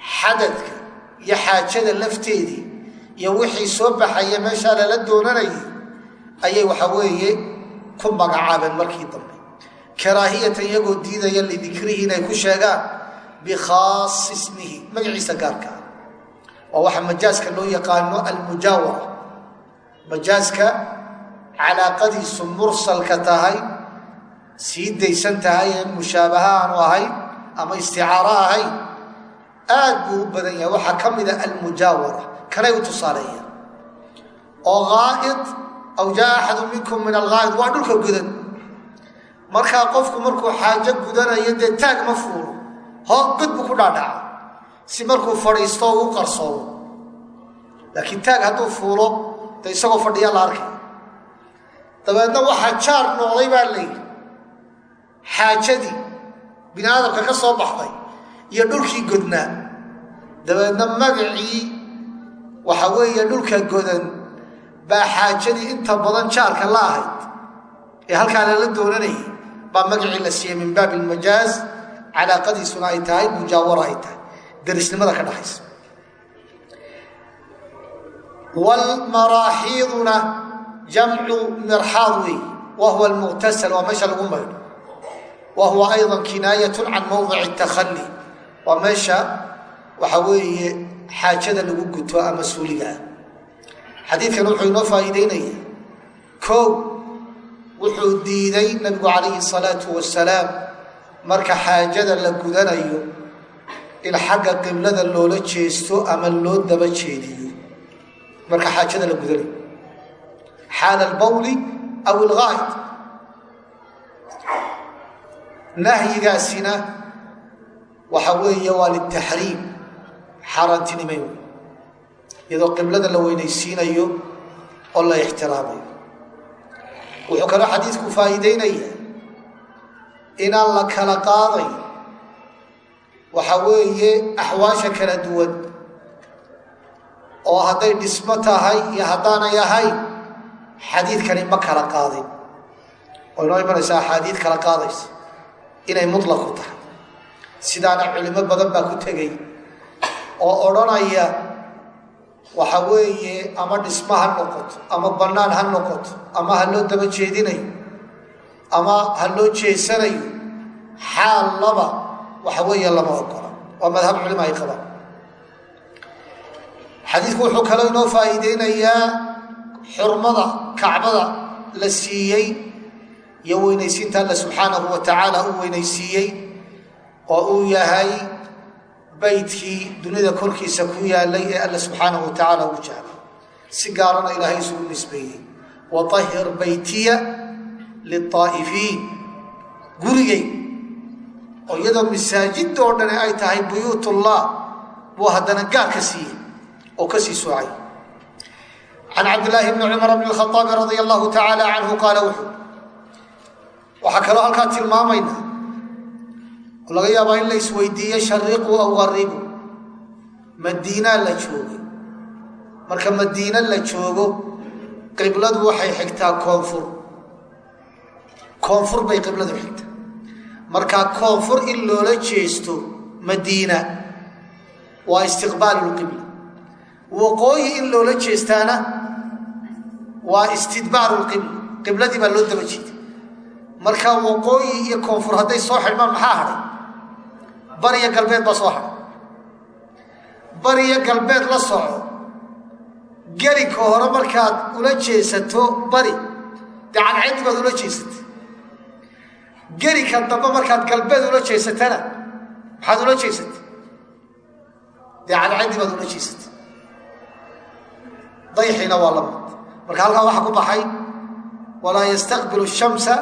xadadka iyo xaajada lafteedii iyo wixii soo baxaya meeshaa lala doonanayay ayay waxa weeye ku magacaabeen markii dambe. Karaahiyatan iyagoo diidaya lidikrihi inay ku sheegaan bikhaasi ismihi magaciisa gaarka ah. Waa waxa majaaska loo yaqaano almujaawara. Majaaska calaaqadiisu mursalka tahay sii daysan tahay mushaabaha aanu ahayn ama isticaaro ahayn aad buu u badan yahay. Waxaa ka mida almujaawara kanay u tusaaleeyaan. Oo haa'id aw jaa axadu minkum min alghaa'id. Waa dhulka gudan. Markaa qofku markuu xaajo gudanayo dee taag ma fuulo hoo god buu ku dhaadhaca si markuu fadhiisto o u qarsoomo laakiin taag hadduu fuulo dee isagoo fadhiya la arkay. Dabeedna waxaa jaar noqday baa layidhi xaajadii bini aadamka ka soo baxday iyo dhulkii godnaa dabeedna magacii waxa weeye dhulka godan baa xaajadii inta badan jaarka la ahayd ee halkaa lala doonanayay. Baa magacii la siiyey min baabi ilmajaaz calaaqadiisuna ay tahay mujaawara ay tahay. Darisnimada ka dhaxaysa. Wlmaraaxiiduna jamcu mirxaad wey wa huwa almuqtasal waa meesha lagu maydho. Wa huwa ayضa can mawdic اtakhali waa meesha waxa weeye xaajada lagu guto ama suuliga ah. Xadiidkan wuxuu inoo faa'iideynaya kow wuxuu diiday nabigu calayhi الsalaatu wasalaam marka xaajada la gudanayo in xagga qiblada loola jeesto ama loo daba jeediyo. Marka xaajada la gudanayo. Xaala albawli aw ilgaa'id nahyigaasina waxa weeye waa litaxriim xaaraantinimay iyadoo qiblada la weynaysiinayo oo la ixtiraamayo. Wuxuu kaloo xadiidku faa'iideynaya inaan la kala qaaday waxa weeye axwaasha kala duwan oo hadday dhismo tahay iyo haddaanay ahayn xadiidkani ma kala qaadin. Oo inoo imanaysa axaadiid kala qaadaysa. Inay mutlaq ku tahay. Sidaana culimo badan baa ku tegay oo odhanaya waxa weeye ama dhismo ha noqoto ama bannaan ha noqoto ama ha loo daba jeedinayo ama ha loo jeesanayo xaal laba waxa weeye lama ogola waa madhab culimo ay qabaan. Xadiidku wuxuu kaloo inoo faa'iideynayaa xurmada kacbada la siiyey iyo weynaysiinta alla subxaanahu wa tacaala u weynaysiiyey oo uu yahay beytkii dunida korkiisa ku yaalay ee alla subxaanahu wa tacaala ugu jecla si gaarana ilaahay isugu nisbeeyey. Waahir beytiya liaa'ifiin gurigay oo iyadoo masaajidda oo dhani ay tahay buyuutullah buu haddana gaar ka siiyey oo ka sii soocay. Can cabdillaahi bni cumar bni lkhaaabi radia allahu tacaala canhu qaala wuxuu waxaa kaloo halkaa tilmaamayna laga yaabaa in la isweydiiye shariqu aw qaribu madiinaa la joogay marka madiina la joogo qibladu waxay xigtaa koonfur. Koonfur bay qibladu xigtaa. Markaa koonfur in loola jeesto madiina waa istiqbaalu lqibla waqooyi in loola jeestaana waa istidbaaru lqibla qibladii baa loo daba jeeda marka waqooyi iyo koonfur hadday soo xidhmaan maxaa hadhay bariyo galbeed baa soo hadhay bariyo galbeed la soco. Gelinka hore markaad ula jeesato bari. Dee cadceeddi baad ula jeesatay. Gelinka dambe markaad galbeed ula jeesatana maxaad ula jeesatay? Dee cadceeddi baad ula jeesatay. Dayxiina waa la mid marka halkaa waxaa ku baxay walaa yastaqbilu shamsa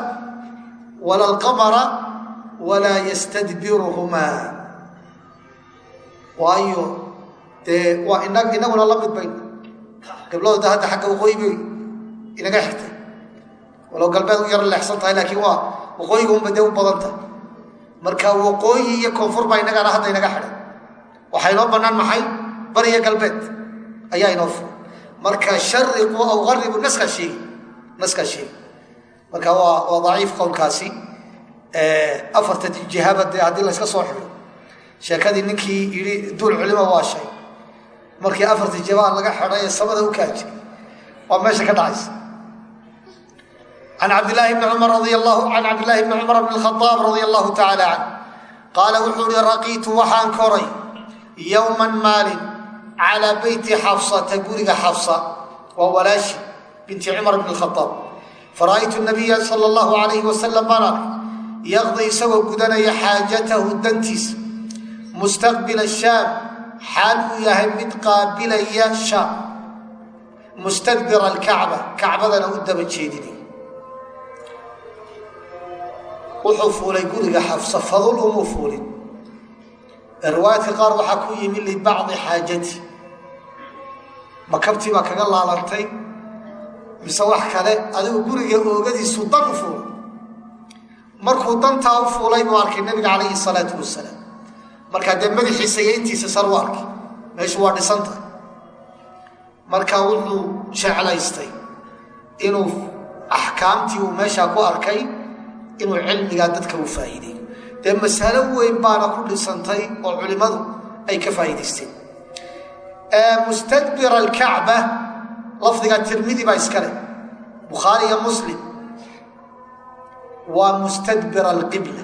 wala alqamara walaa yastadbiruhumaa waayo dee waa ina inaguna la mid bayn qibladooda hadda xagga waqooyi bay inaga xigtay walow galbeed u yar leexsan tahay laakiin waa waqooyiga unba dee u badan tahay marka waqooyi iyo koonfur baa inagana hadda inaga xidhay waxaa inoo bannaan maxay bariyo galbeed ayaa inoo furay marka shariqu aw aribu naskaa sheegi naskaa sheegi marka waa daciif qowlkaasi afarta jihaba dee haddii layska soo xidho. Sheekadii ninkii yidhi duul culima waa markii afarta jabaan laga xidhay ee samada u kaaji. Waa meesha ka dhacaysa. An cabdilaahi bni cumar can cabdillahi bni cumar bni khadaab radia allahu tacaala canh qaala wuxuu ihi raqiitu waxaan koray yowman maalin calaa beyti xafsata guriga xafsa waa walaashi binti cumar bni khadaab fara'aytu nabiya sala allahu alayhi wasalam baan arkay yaqdi isagoo gudanaya xaajatahu dantiisa. Mustaqbila shaam xaal uu yahay mid qaabilaya shaam mustadbira alkacba kacbadana u daba jeedinay wuxuu fuulay guriga xafsa fadul umuu fuulin. Riwaayadka qaar waxaa ku yimi libacdi xaajati. Makabtii baa kaga laalantay? Mise wax kale adigu guriga oogadiisu dan u fuulay markuu dantaa u fuulay buu arkay nabiga calayhi salaatu wasalaam markaa dee madaxiisa iyo intiisa sar u arkay. Meeshu waa dhisanta marka wuxuu jeclaystay inuu axkaamtii uu meeshaa ku arkay inuu cilmigaa dadka u faa'iideeyo dee masalo weyn baana ku dhisantay oo culimmadu ay ka faa'iidaysteen. Mustadbir alkacba lafdiga tirmidi baa iska leh. Bukhaari iyo muslim waa mustadbir alqibla.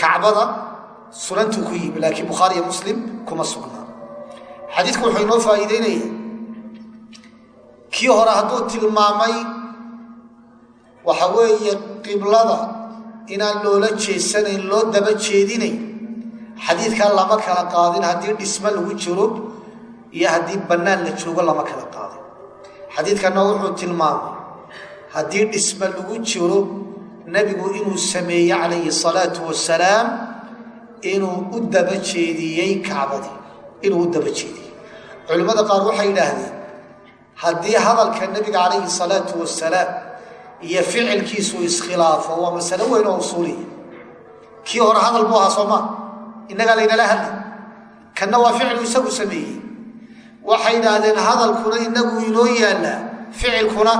Kacbada sunantuu ku yimi laakiin bukhaari iyo muslim kuma sugnaa xadiidku wuxuu inoo faa'iideynaya kii hore hadduu tilmaamay waxa weeye qiblada inaan loola jeesanayn loo daba jeedinayn xadiidkaa lama kala qaadin. Haddii dhismo lagu jiro iyo haddii bannaan la joogo lama kala qaadin. Xadiidkanna wuxuu tilmaamay haddii dhismo lagu jiro nebigu inuu sameeye calayhi salaatu wasalaam inuu u daba jeediyey kacbadii. Inuu u daba jeediyey. Culimmada qaar waxay yidhaahdeen haddii hadalka nebiga calayhi salaatu wasalaam iyo ficilkiisu iskhilaafo waa masalo weyn oo usuuliya kii hore hadal buu ahaa soo maa innagaa laynala hadlay kanna waa ficilu isagu sameeyey. Waxay yidhaahdeen hadalkuna inagu inoo yaallaa ficilkuna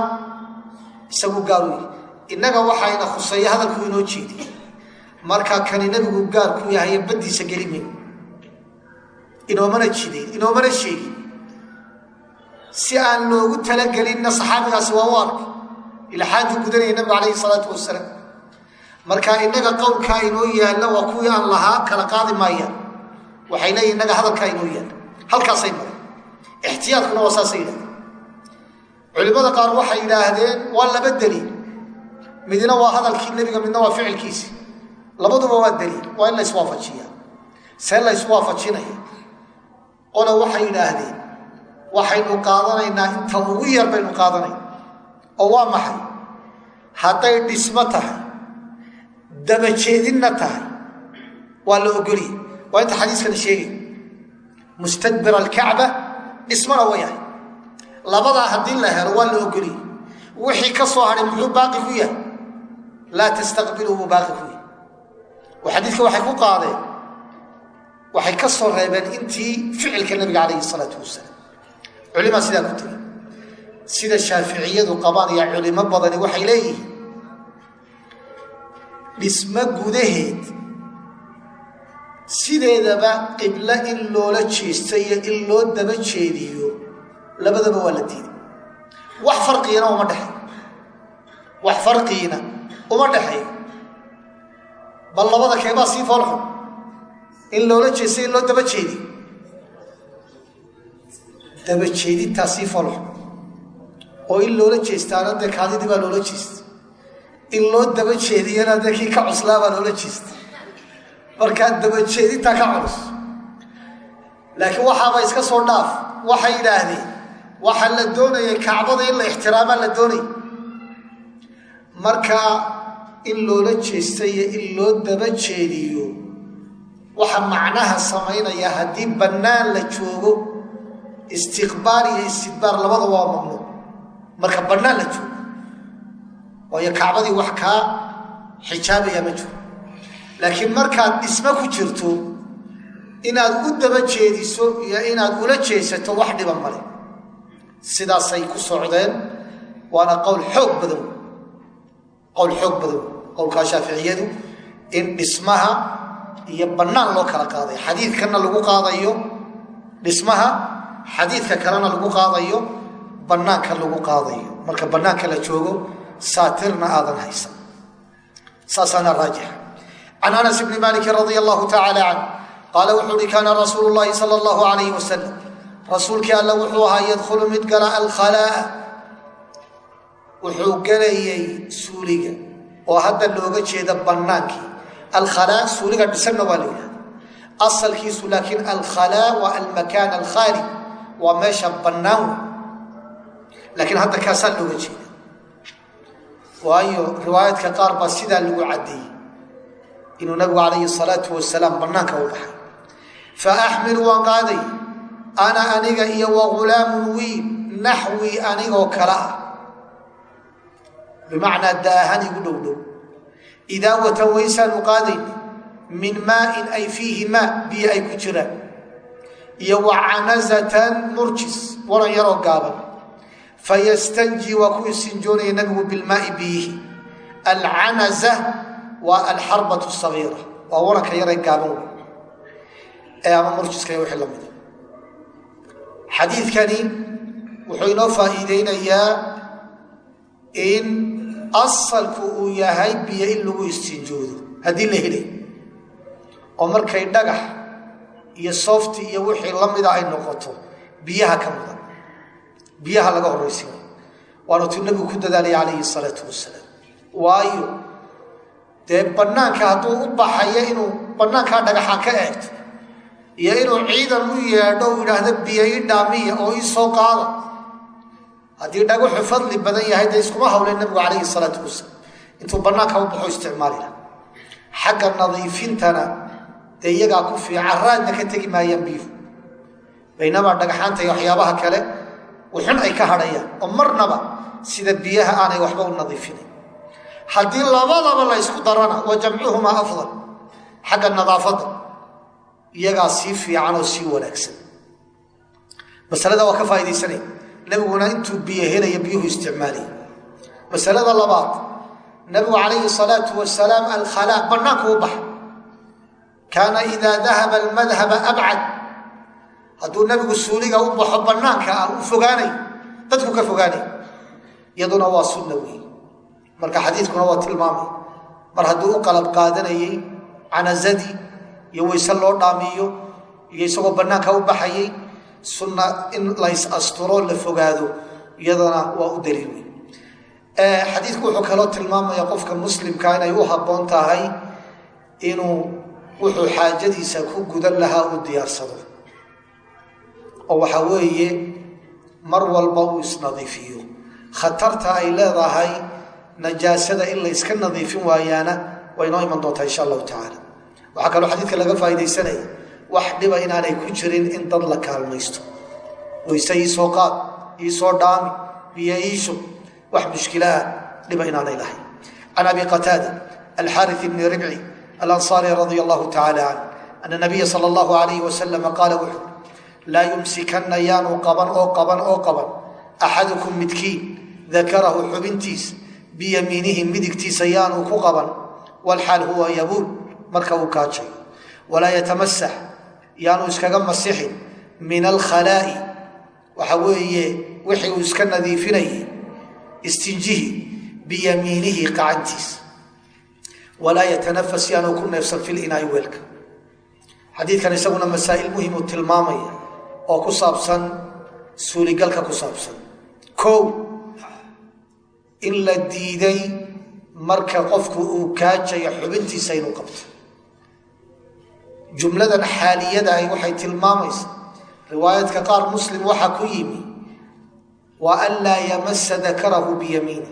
isagu gaaru yihi innaga waxayna khuseeya hadalku inoo jeediy marka kani nebigu gaar ku yahaye baddiisa geli may inoomana jidayn inoomana sheegin si aan loogu talagelinna saxaabigaasi waa u arkay ilxaaju gudanaya nabigu calayhi salaatu wasalaam marka innaga qowlkaa inoo yaalla waa kuwii aan lahaa kala qaadi maayaan. Waxay leeyihiin innaga hadalkaa inoo yaalla halkaasay mareen ixtiyaadkuna waa saasay yidhahdeen culimmada qaar waxay yidhaahdeen waa laba daliil midna waa hadalkii nebiga midna waa ficilkiisi. Labaduba waa daliil waa in la iswaafajiya see la iswaafajinaya qole waxay yidhaahdeen waxaynu qaadanaynaa inta ugu yar baynu qaadanayna oo waa maxay? Hadday dhismo tahay dabajeedinna tahay waa la ogoliye. Waa inta xadiiskana sheegay mustadbir alkacba dhismona wa yahay labadaa haddii la helo waa la ogoliye. Wixii ka soo hadhay muxuu baaqi ku yahay laa tastaqbilu buu baaqi ku xadiidka waxay ku qaadeen waxay ka soo reebeen intii ficilka nabiga calayhi salaatu wasalaam culimaa sidaa ku tegi sida shaaficiyadu qabaan iyo culimo badani waxay leeyihiin dhismo gudaheed sideedaba qiblo in loola jeesto iyo in loo daba jeediyo labadaba waa la diiday wax farqigana uma dhexay wax farqiina uma dhexeeyo bal labada keebaa sii foolxun. In loola jeesto in loo daba jeediyo dabajeedintaa sii foolxun. Oo in loola jeestaana dee kaadidii baa loola jeesta in loo daba jeediyana dee kii ka cuslaa baa loola jeesta markaa dabajeedintaa ka culus. Laakiin waxaaba iska soo dhaaf. Waxay yidhaahdeen waxaa la doonayay kacbada in la ixtiraamaa la doonaya marka in loola jeesta iyo in loo daba jeediyo waxa macnaha samaynaya haddii bannaan la joogo istiqbaal iyo istidbaar labada waa mamnuuc marka bannaan la joogo waayo kacbadii wax kaa xijaabaya ma jiro. Laakiin markaad dhismo ku jirto inaad u daba jeediso iyo inaad ula jeesato wax dhiban male sidaasay ku socdeen waana qowl xoog badan qowl xoog badan. Qowlkaa shaaficiyadu in dhismaha iyo bannaan loo kala qaaday. Xadiidkana lagu qaadayo dhismaha xadiidka kalena lagu qaadayo bannaanka lagu qaadayo. Marka bannaanka la joogo saatirna aadan haysan. Saasaana raajixa can anas bni maliki radia allahu tacaala canh qaala wuxuu uhi kaana rasuulu llahi sala allahu alayh wasalam rasuulkii alla wuxuu ahaa yadkhulu mid gala alkhalaa'a wuxuu gelayay suuliga. Oo hadda looga jeeda bannaankii alkhalaa suuliga dhisanna waa la yidhahda asalkiisu laakiin alkhalaa waa almakaan alkhaali. Waa meesha bannaan laakiin hadda kaasaa looga jeeda waayo riwaayaadka qaar baa sidaa lagu caddeeyey inuu nabigu calayhi salaatu wasalaam bannaanka u baxay. Fa axmilu waan qaaday. Ana aniga iyo wa ghulaamun wiil naxwii anigoo kale ah bimacnaa daahan igu dhow dhow idaawatan waysaanu qaadayna min maain ay fiihi maa biyo ay ku jiraan. Iyo wa canazatan murjis waran yaroo gaaban. Fayastanji waa ku isinjoonaya nabigu bilmaai biyihi. Alcanaza waa alxarbatu sagiira waa waranka yaray gaaban wey ee ama murjiska iyo wixii la xadiidkani wuxuu inoo faa'iideynayaa in asalku uu yahay biyo in lagu istinjoodo haddii la helay. Oo markay dhagax iyo softi iyo wixii la mida ay noqoto biyaha ka mudan. Biyaha laga horraysin waana tuu nabigu ku dadaalaya calayhi salaatu wasalaam waayo dee bannaanka hadduu u baxayo inuu bannaankaa dhagaxa ka eegto iyo inuu ciidan u yeedho u yidhaahdo biyo ii dhaamiya oo ii soo qaada haddii dhagaxu fadli badan yahay dee iskuma hawleen nabigu calayhi salaatu wasalaam intuu bannaanka u baxo isticmaali laha xagga nadiifintana dee iyagaa ku fiican raadna ka tegi maayaan biyuhu baynamaa dhagaxaanta iyo waxyaabaha kale wuxun ay ka hadhayaan oo marnaba sida biyaha aanay waxba u nadiifinayn haddii labadaba la ysku darana wa jamcuhumaa afdal. Xagga nadaafadda iyagaa sii fiican oo sii wanaagsan. Masalada waa ka faa'idaysanaya nabiguna intuu biyo helaya biyuhu isticmaalaya masalada labaad nabigu calayhi salaatu wasalaam alkhalaa bannaanku u baxa kaana idaa dahaba almadhaba abcad. Hadduu nabigu suuliga u baxo bannaanka ah u fogaanay dadku ka fogaanay. Iyaduna waa sunna weeye marka xadiidkuna waa tilmaamay. Mar hadduu u qalab qaadanayey canazadii iyo wayse loo dhaamiyo iyo isagoo bannaanka u baxayay sunna in lays asturo la fogaado iyadana waa u daliil wey xadiidku wuxuu kaloo tilmaamaya qofka muslimka inay u habboon tahay inuu wuxuu xaajadiisa ku gudan lahaa uu diyaarsado. Oo waxa weeye mar walba uu isnadiifiyo. Khatarta ay leedahay najaasada in la yska nadiifin waayaana way noo iman doontaa insha allahu tacaala. Waxaa kaloo xadiidka laga faa'idaysanaya wax dhiba inaanay ku jirin in dad la kaalmaysto. Wayse iisoo qaad iisoo dhaami biyo iisho wax mushkilaah dhiba inaanay lahayn. Can abi qataada alxaari bni ribci alansaari radia allahu tacala canh ana nabiya sala allahu alayhi wasalama qaala wuxuu laa yumsikanna yaanu qaban oo qaban oo qaban. Axadukum midkiin dakarahu xubintiis biyamiinihi midigtiisa yaanu ku qaban. Walxaal huwa yabuul marka uu kaajayo walaa yatamasax yaanu iskaga masixin min alkhalaa'i. Waxa weeye wixii uu iska nadiifinayay istinjihi biyamiinihi qacantiis. Walaa yatanafas yaanu ku neefsan fil inaai weelka. Xadiidkan isaguna masaa'il muhimu tilmaamaya oo ku saabsan suuligalka ku saabsan. Kow in la diiday marka qofku uu kaajayo xubintiisa inuu qabto jumladan xaaliyadahi waxay tilmaamaysaa riwaayadka qaar muslim waxaa ku yimi wa an laa yamasa dakarahu biyamiini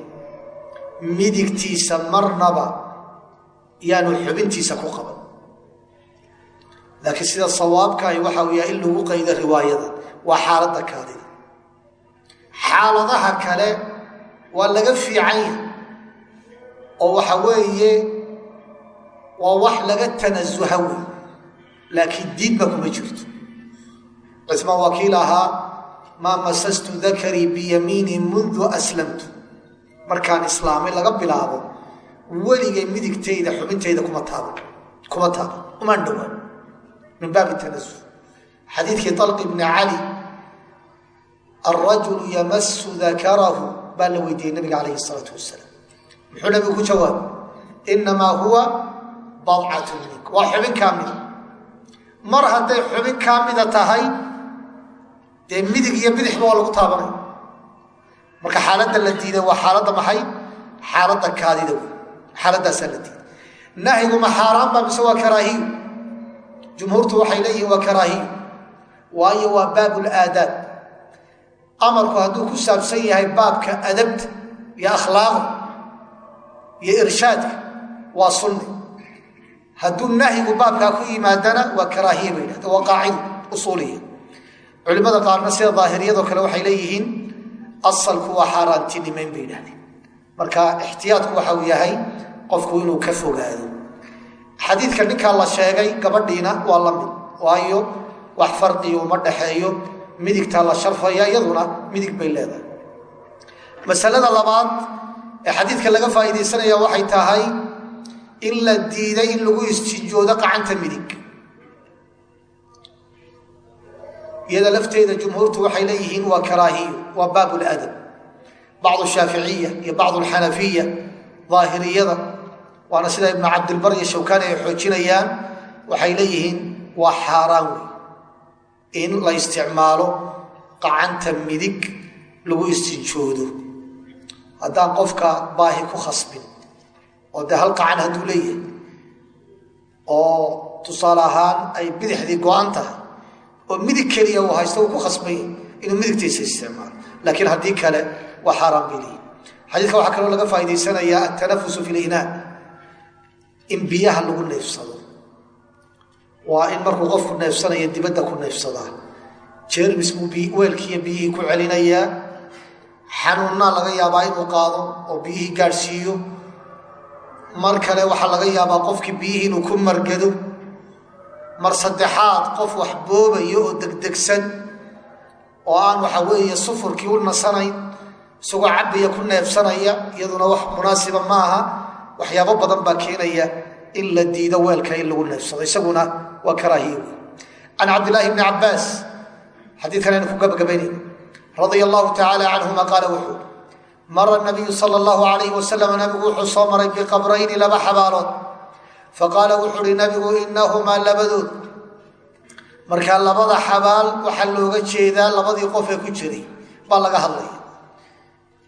midigtiisa marnaba yaanu xubintiisa ku qaban. Laakiin sida sawaabkahi waxa uu yahay in lagu qaydo riwaayada waa xaaladda kaadida. Xaaladaha kale waa laga fiican yahay oo waxa weeye waa wax laga tanasuha wey laakiin diidba kuma jirto cumaan wakiil ahaa maa masastu dakarii biyamiini mundu aslamtu markaan islaamay laga bilaabo weligay midigtayda xubintayda kuma taaba kuma taaba umaan dhawaan min baabi tanasu xadiidkii alqi bna cali alrajulu yamasu dakarahu baa la weydiiyey nabiga calayhi salaatu wasalaam muxuu nabigu ku jawaabay inamaa huwa badcatu mink waa xubin kaamil mar hadday xubin kaamida tahay dee midig iyo bidixba waa lagu taabanay. Marka xaaladda la diiday waa xaaladda maxay? Xaaladda kaadida wey. Xaaladaasaa la diiday. Nahyigu ma xaaraan ba mise waa karaahiyo jumhuurtu waxay leeyihiin waa karaahiyo waayo waa baabulaadaab amarku hadduu ku saabsan yahay baabka adabta iyo akhlaaqda iyo irshaadka waa sunni hadduu nahyigu baabkaa ku yimaadana waa karaahiya bay yidhahda waa qaacida usuuliya. Culimmada qaarna sida daahiriyadoo kale waxay leeyihiin asalku waa xaaraantinimeyn bay yidhahdeen. Marka ixtiyaadku waxa uu yahay qofku inuu ka fogaado. Xadiidka ninkaa la sheegay gabadhiina waa la mid waayo wax farqiyo uma dhaxeeyo midigtaa la sharfaya iyaduna midig bay leedahay. Masalada labaad ee xadiidka laga faa'iidaysanaya waxay tahay in la diiday in lagu istinjoodo qacanta midig. Iyada lafteeda jumhuurtu waxay leeyihiin waa karaahiyo waa baab ladab bacdu shaaficiya iyo bacdu alxanafiya daahiriyada waana sida ibnu cabdilbar iyo shawkani ay xoojinayaan waxay leeyihiin waa xaaraan wey in la isticmaalo qacanta midig lagu istinjoodo haddaan qofka baahi ku khasbin oo dee hal qacan hadduu leeyahay oo tusaale ahaan ay bidixdii go-an tahay oo midig keliya uu haysto uu ku khasbanya inuu midigtiisa isticmaalo. Laakiin haddii kale waa xaaraan bay leeyihiin xadiidka waxaa kaloo laga faa'idaysanayaa altanafusu fi linaa in biyaha lagu neefsado. Waa in markuu qofku neefsanaya dibadda ku neefsadaa jermis buu weelkiiyo biyihii ku celinayaa xanuunnaa laga yaabaa inuu qaado oo biyihii gaadhsiiyo mar kale waxaa laga yaabaa qofkii biyihii inuu ku margado. Mar saddexaad qof wax boobaya oo degdegsan oo aan waxa weeye sufurkii u nasanayn isagoo cabbiya ku neefsanaya iyaduna wax munaasiba ma aha. Waxyaabo badan baa keenaya in la diido weelka in lagu neefsado. Isaguna waa karaahiye wey can cabdillaahi bni cabbaas xadiidkan aynu ku gabagabaynayno radia allahu tacaala canhuma qaala wuxuu mara nabiyu sala allahu alayhi wasalam nabigu wuxuu soo maray biqabrayni laba xabaalood. Faqaala wuxuu uhi nabigu inahumaa labadood markaa labada xabaal waxaa looga jeedaa labadii qof ee ku jiray baa laga hadlaya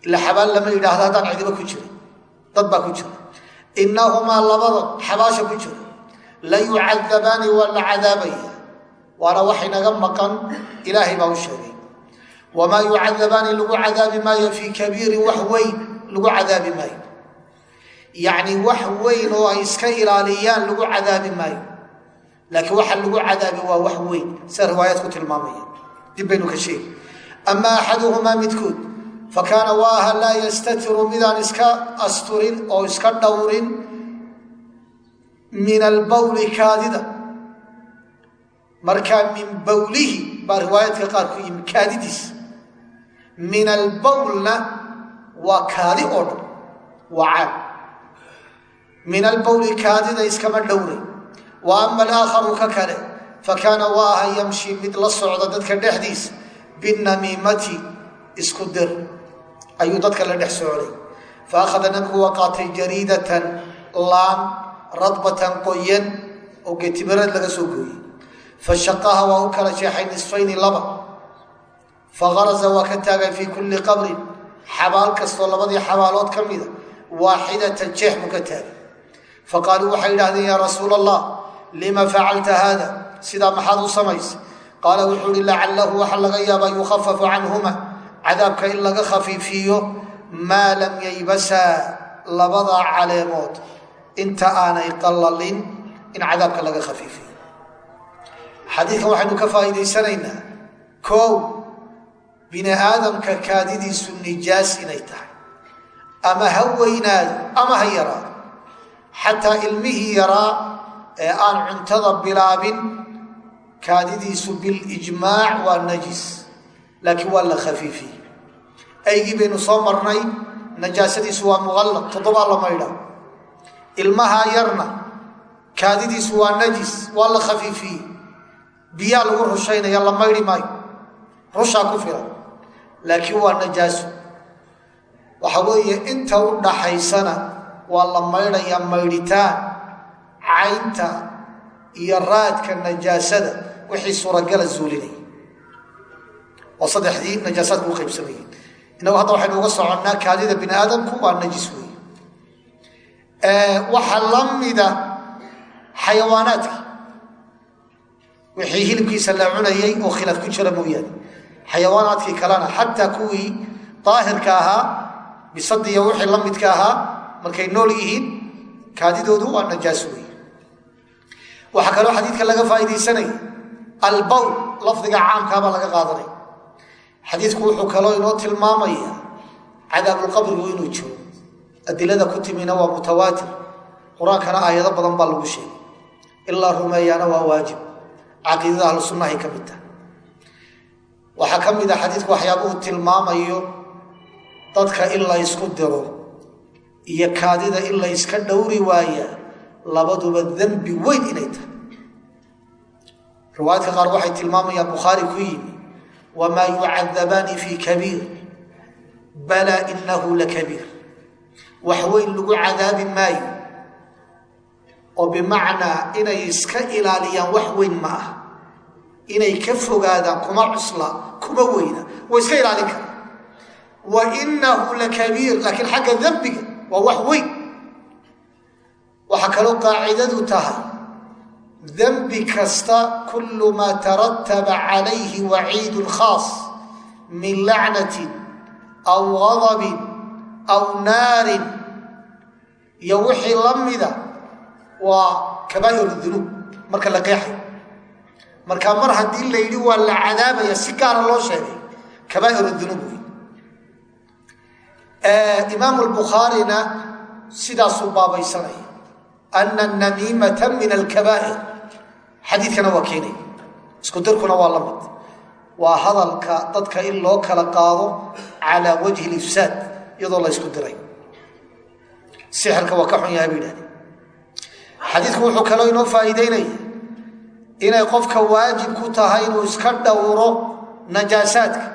ila xabaal lama yidhaahdo haddaan cidiba ku jirin. Dad baa ku jira. Inahumaa labada xabaasha ku jira. La yucadabaani waa la cadaabaya waana waxay naga maqan ilaahay baa u sheegay wamaa yucadabaani lagu cadaabi maayo fii kabiirin wax weyn lagu cadaabi maayo yacni wax weyn oo ay iska ilaaliyaan lagu cadaabi maayo laakiin waxa lagu cadaabi waa wax weyn sida riwaayaadku tilmaamaya dib baynu ka sheegi ama axaduhumaa midkood fa kaana waaha laa yastatiru midaan iska asturin oo iska dhowrin min albawli kaadida markaa min bawlihi baa riwaayaadka qaar ku yimi kaadidiis min albawlna waa kaadi oo dhan waa caam min albawli kaadida iskama dhowray wa ama alaakharu ka kale fa kaana waaha yamshi mid la socda dadka dhexdiisa binamiimati isku dir. Ayuu dadka la dhex socday. Fa akhada nabigu waa qaatay jariidatan laan radbatan qoyan oo geetimirad laga soo gooyey. Fa shaqaha waa u kala jeexay nisfayni laba fa haraza waa ka taagay fii kulli qabrin xabaal kastoo labadii xabaalood ka mida waaxidatan jeex buu ka taagay fa qaaluu waxay yidhahdeen yaa rasuula allah lima facalta haada sidaa maxaad u samaysay qaala wuxuu ihi lacalahu waxaa laga yaabaa yukhafafu canhuma cadaabka in laga khafiifiyo maa lam yaybasaa labadaa caleemood inta aanay qallalin in cadaabka laga khafiifiyo xadiidkan waxaynu ka faa'iidaysanaynaa koow bini aadamka kaadidiisu nijaas inay tahay. Ama ha weynaado ama ha yaraado xataa ilmihii yaraa ee aan cuntada bilaabin kaadidiisu bilijmaac waa najis laakiin waa la khafiifiyey. Aygii baynu soo marnay najaasadiisu waa muqallaq toddobaa la maydha. Ilmaha yarna kaadidiisu waa najis waa la khafiifiyey. Biyaa lagu rushaynaya la maydhi maayo. Rushaa ku filan laakiin waa najaaso waxa weeye inta u dhaxaysana waa la maydhaya maydhitaan caynta iyo raadka najaasada wixii suuragala zuulinaya oo saddexdii najaasaadka u qaybsamayeen innagu hadda waxaynu uga soconnaa kaadida bini aadamku waa najis weeye. Waxaa la mida xayawaanaadka. Wixii hilibkiisa la cunayay oo khilaaf ku jira mooyaane xayawaanaadkii kalena xataa kuwii daahirka ahaa bisadiya wixii la midka ahaa markay nool yihiin kaadidoodu waa najaas weeye waxaa kaloo xadiidka laga faa'iidaysanaya albowl lafdiga caamkaabaa laga qaadanaya xadiidku wuxuu kaloo inoo tilmaamaya cadaabulqabrigu inuu jiro. Adilada ku timina waa mutawaatir. Qur'aankana aayado badan baa lagu sheegay. Ilaa rumeeyaana waa waajib. Caqiidada ahlu sunnahay ka mid tahay waxaa ka mid a xadiidku waxyaabuhu tilmaamayo dadka in la ysku diro iyo kaadida in la yska dhowri waaya labaduba dembi weyn inay tahay. Riwaayadka qaar waxay tilmaamayaan bukhaari ku yimi wamaa yucadabaani fii kabiir balaa inahu lakabiir wax weyn lagu cadaabi maayo oo bimacnaa inay iska ilaaliyaan wax weyn ma ah inay ka fogaadaan kuma cusla kuma weyna. Way iska ilaalin kara wa inahu lakabiir laakiin xagga dembiga waa wax weyn. Waxaa kaloo qaacidadu tahay dembi kasta kulu maa tarataba calayhi waciidun khaas min lacnatin aw gadabin aw naarin. Iyo wixii la mida waa kabaa'ir dunuub marka la qeexay marka mar haddii la yidhi waa la cadaabaya si gaara loo sheegay. Kabaa'ir dunuub wey imaamu lbukhaarina sidaasuu baabaysanaya ana anamiimata min alkabaa'ir. Xadiidkana waa keenay. Isku dirkuna waa la mid. Waa hadalka dadka in loo kala qaado calaa wajhi lifsaad iyadoo la ysku diray. Sixirka waa ka xun yahay bay idhahdeen xadiidku wuxuu kaloo inoo faa'iideynaya inay qofka waajib ku tahay inuu iska dhowro najaasaadka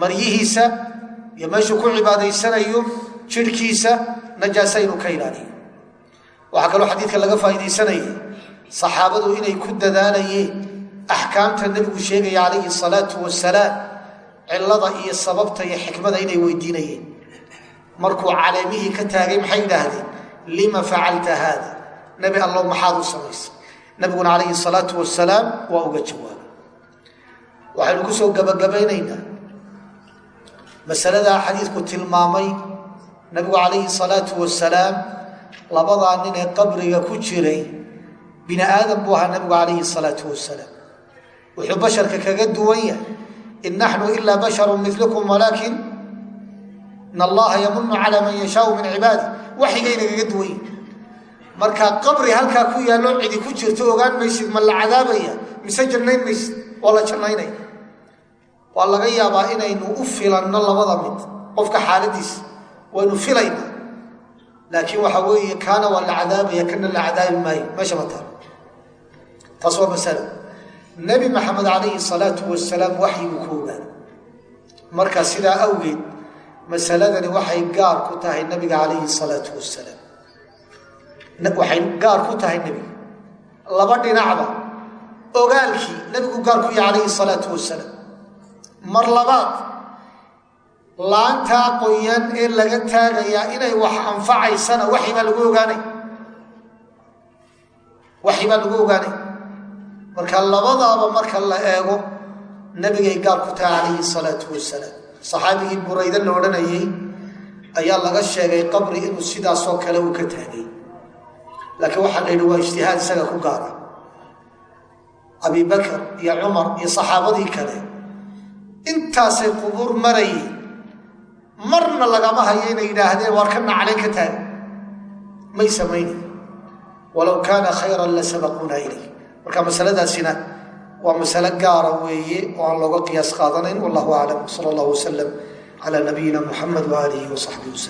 maryihiisa iyo meeshuu ku cibaadaysanayo jidhkiisa najaasa inuu ka ilaaliyo. Waxaa kaloo xadiidka laga faa'iidaysanaya saxaabadu inay ku dadaalayeen axkaamta nebigu sheegaya calayhi salaatu wasalaam cillada iyo sababta iyo xikmada inay weydiinayeen. Markuu caleemihii ka taagay maxay yidhaahdeen? Lima facalta haada nebi allow maxaad u samaysay nabiguna calayhi salaatu wasalaam waa uga jawaabay. Waxaynu ku soo gabagabaynaynaa masaladaa xadiidku tilmaamay nabigu calayhi salaatu wasalaam labadaa nin ee qabriga ku jiray bini aadam buu ahaa nabigu calayhi salaatu wasalaam wuxuu basharka kaga duwan yahay in naxnu ilaa basharu milukum walaakin in allaha yamunu calaa man yashaau min cibaadi waxigayna kaga duwan yahi marka qabri halkaa ku yaallo cidi ku jirto ogaan maysid ma la cadaabaya? Mise jannayn maysid? Waa la jannaynaya waa laga yaabaa inaynu u filanno labada mid qofka xaaladiisa waynu filayna laakiin waxa weeye kaana waa la cadaabaya kana la cadaabi maayo. Meesha ma taal taas waa masalo nebi maxamed calayhi salaatu wasalaam waxyiguu ku ogaada marka sidaa awgeed masaladani waxay gaar ku tahay nabiga calayhi salaatu wasalaam waxay gaar ku tahay nebiga laba dhinacba. Ogaalkii nebigu gaar ku yahay calayhi salaatu wasalaam mar labaad laantaa qoyan ee laga taagayaa inay wax anfacaysana waxi baa lagu ogaanay. Waxi baa lagu ogaanay. Marka labadaaba marka la eego nebigay gaar ku tahay calayhi salaatu wasalaam saxaabigii burayde la odhanayey ayaa laga sheegay qabri inuu sidaasoo kale uu ka taagay laakiin waxaa la waa ijtihaad isaga ku gaara. Abibakar iyo cumar iyo saxaabadii kale intaasay qubuur marayeen marna lagama hayo inay yidhaahdeen waar ka naclay ka taag may samaynayn walow kaana khayran la sabaquuna ilayh. Marka masaladaasina waa masalo gaara weeye oo aan looga qiyaas qaadanayn. Wallahu aclam sala allahu wasalam calaa nabiyina muxamed waaalihi wasaxbihi waslm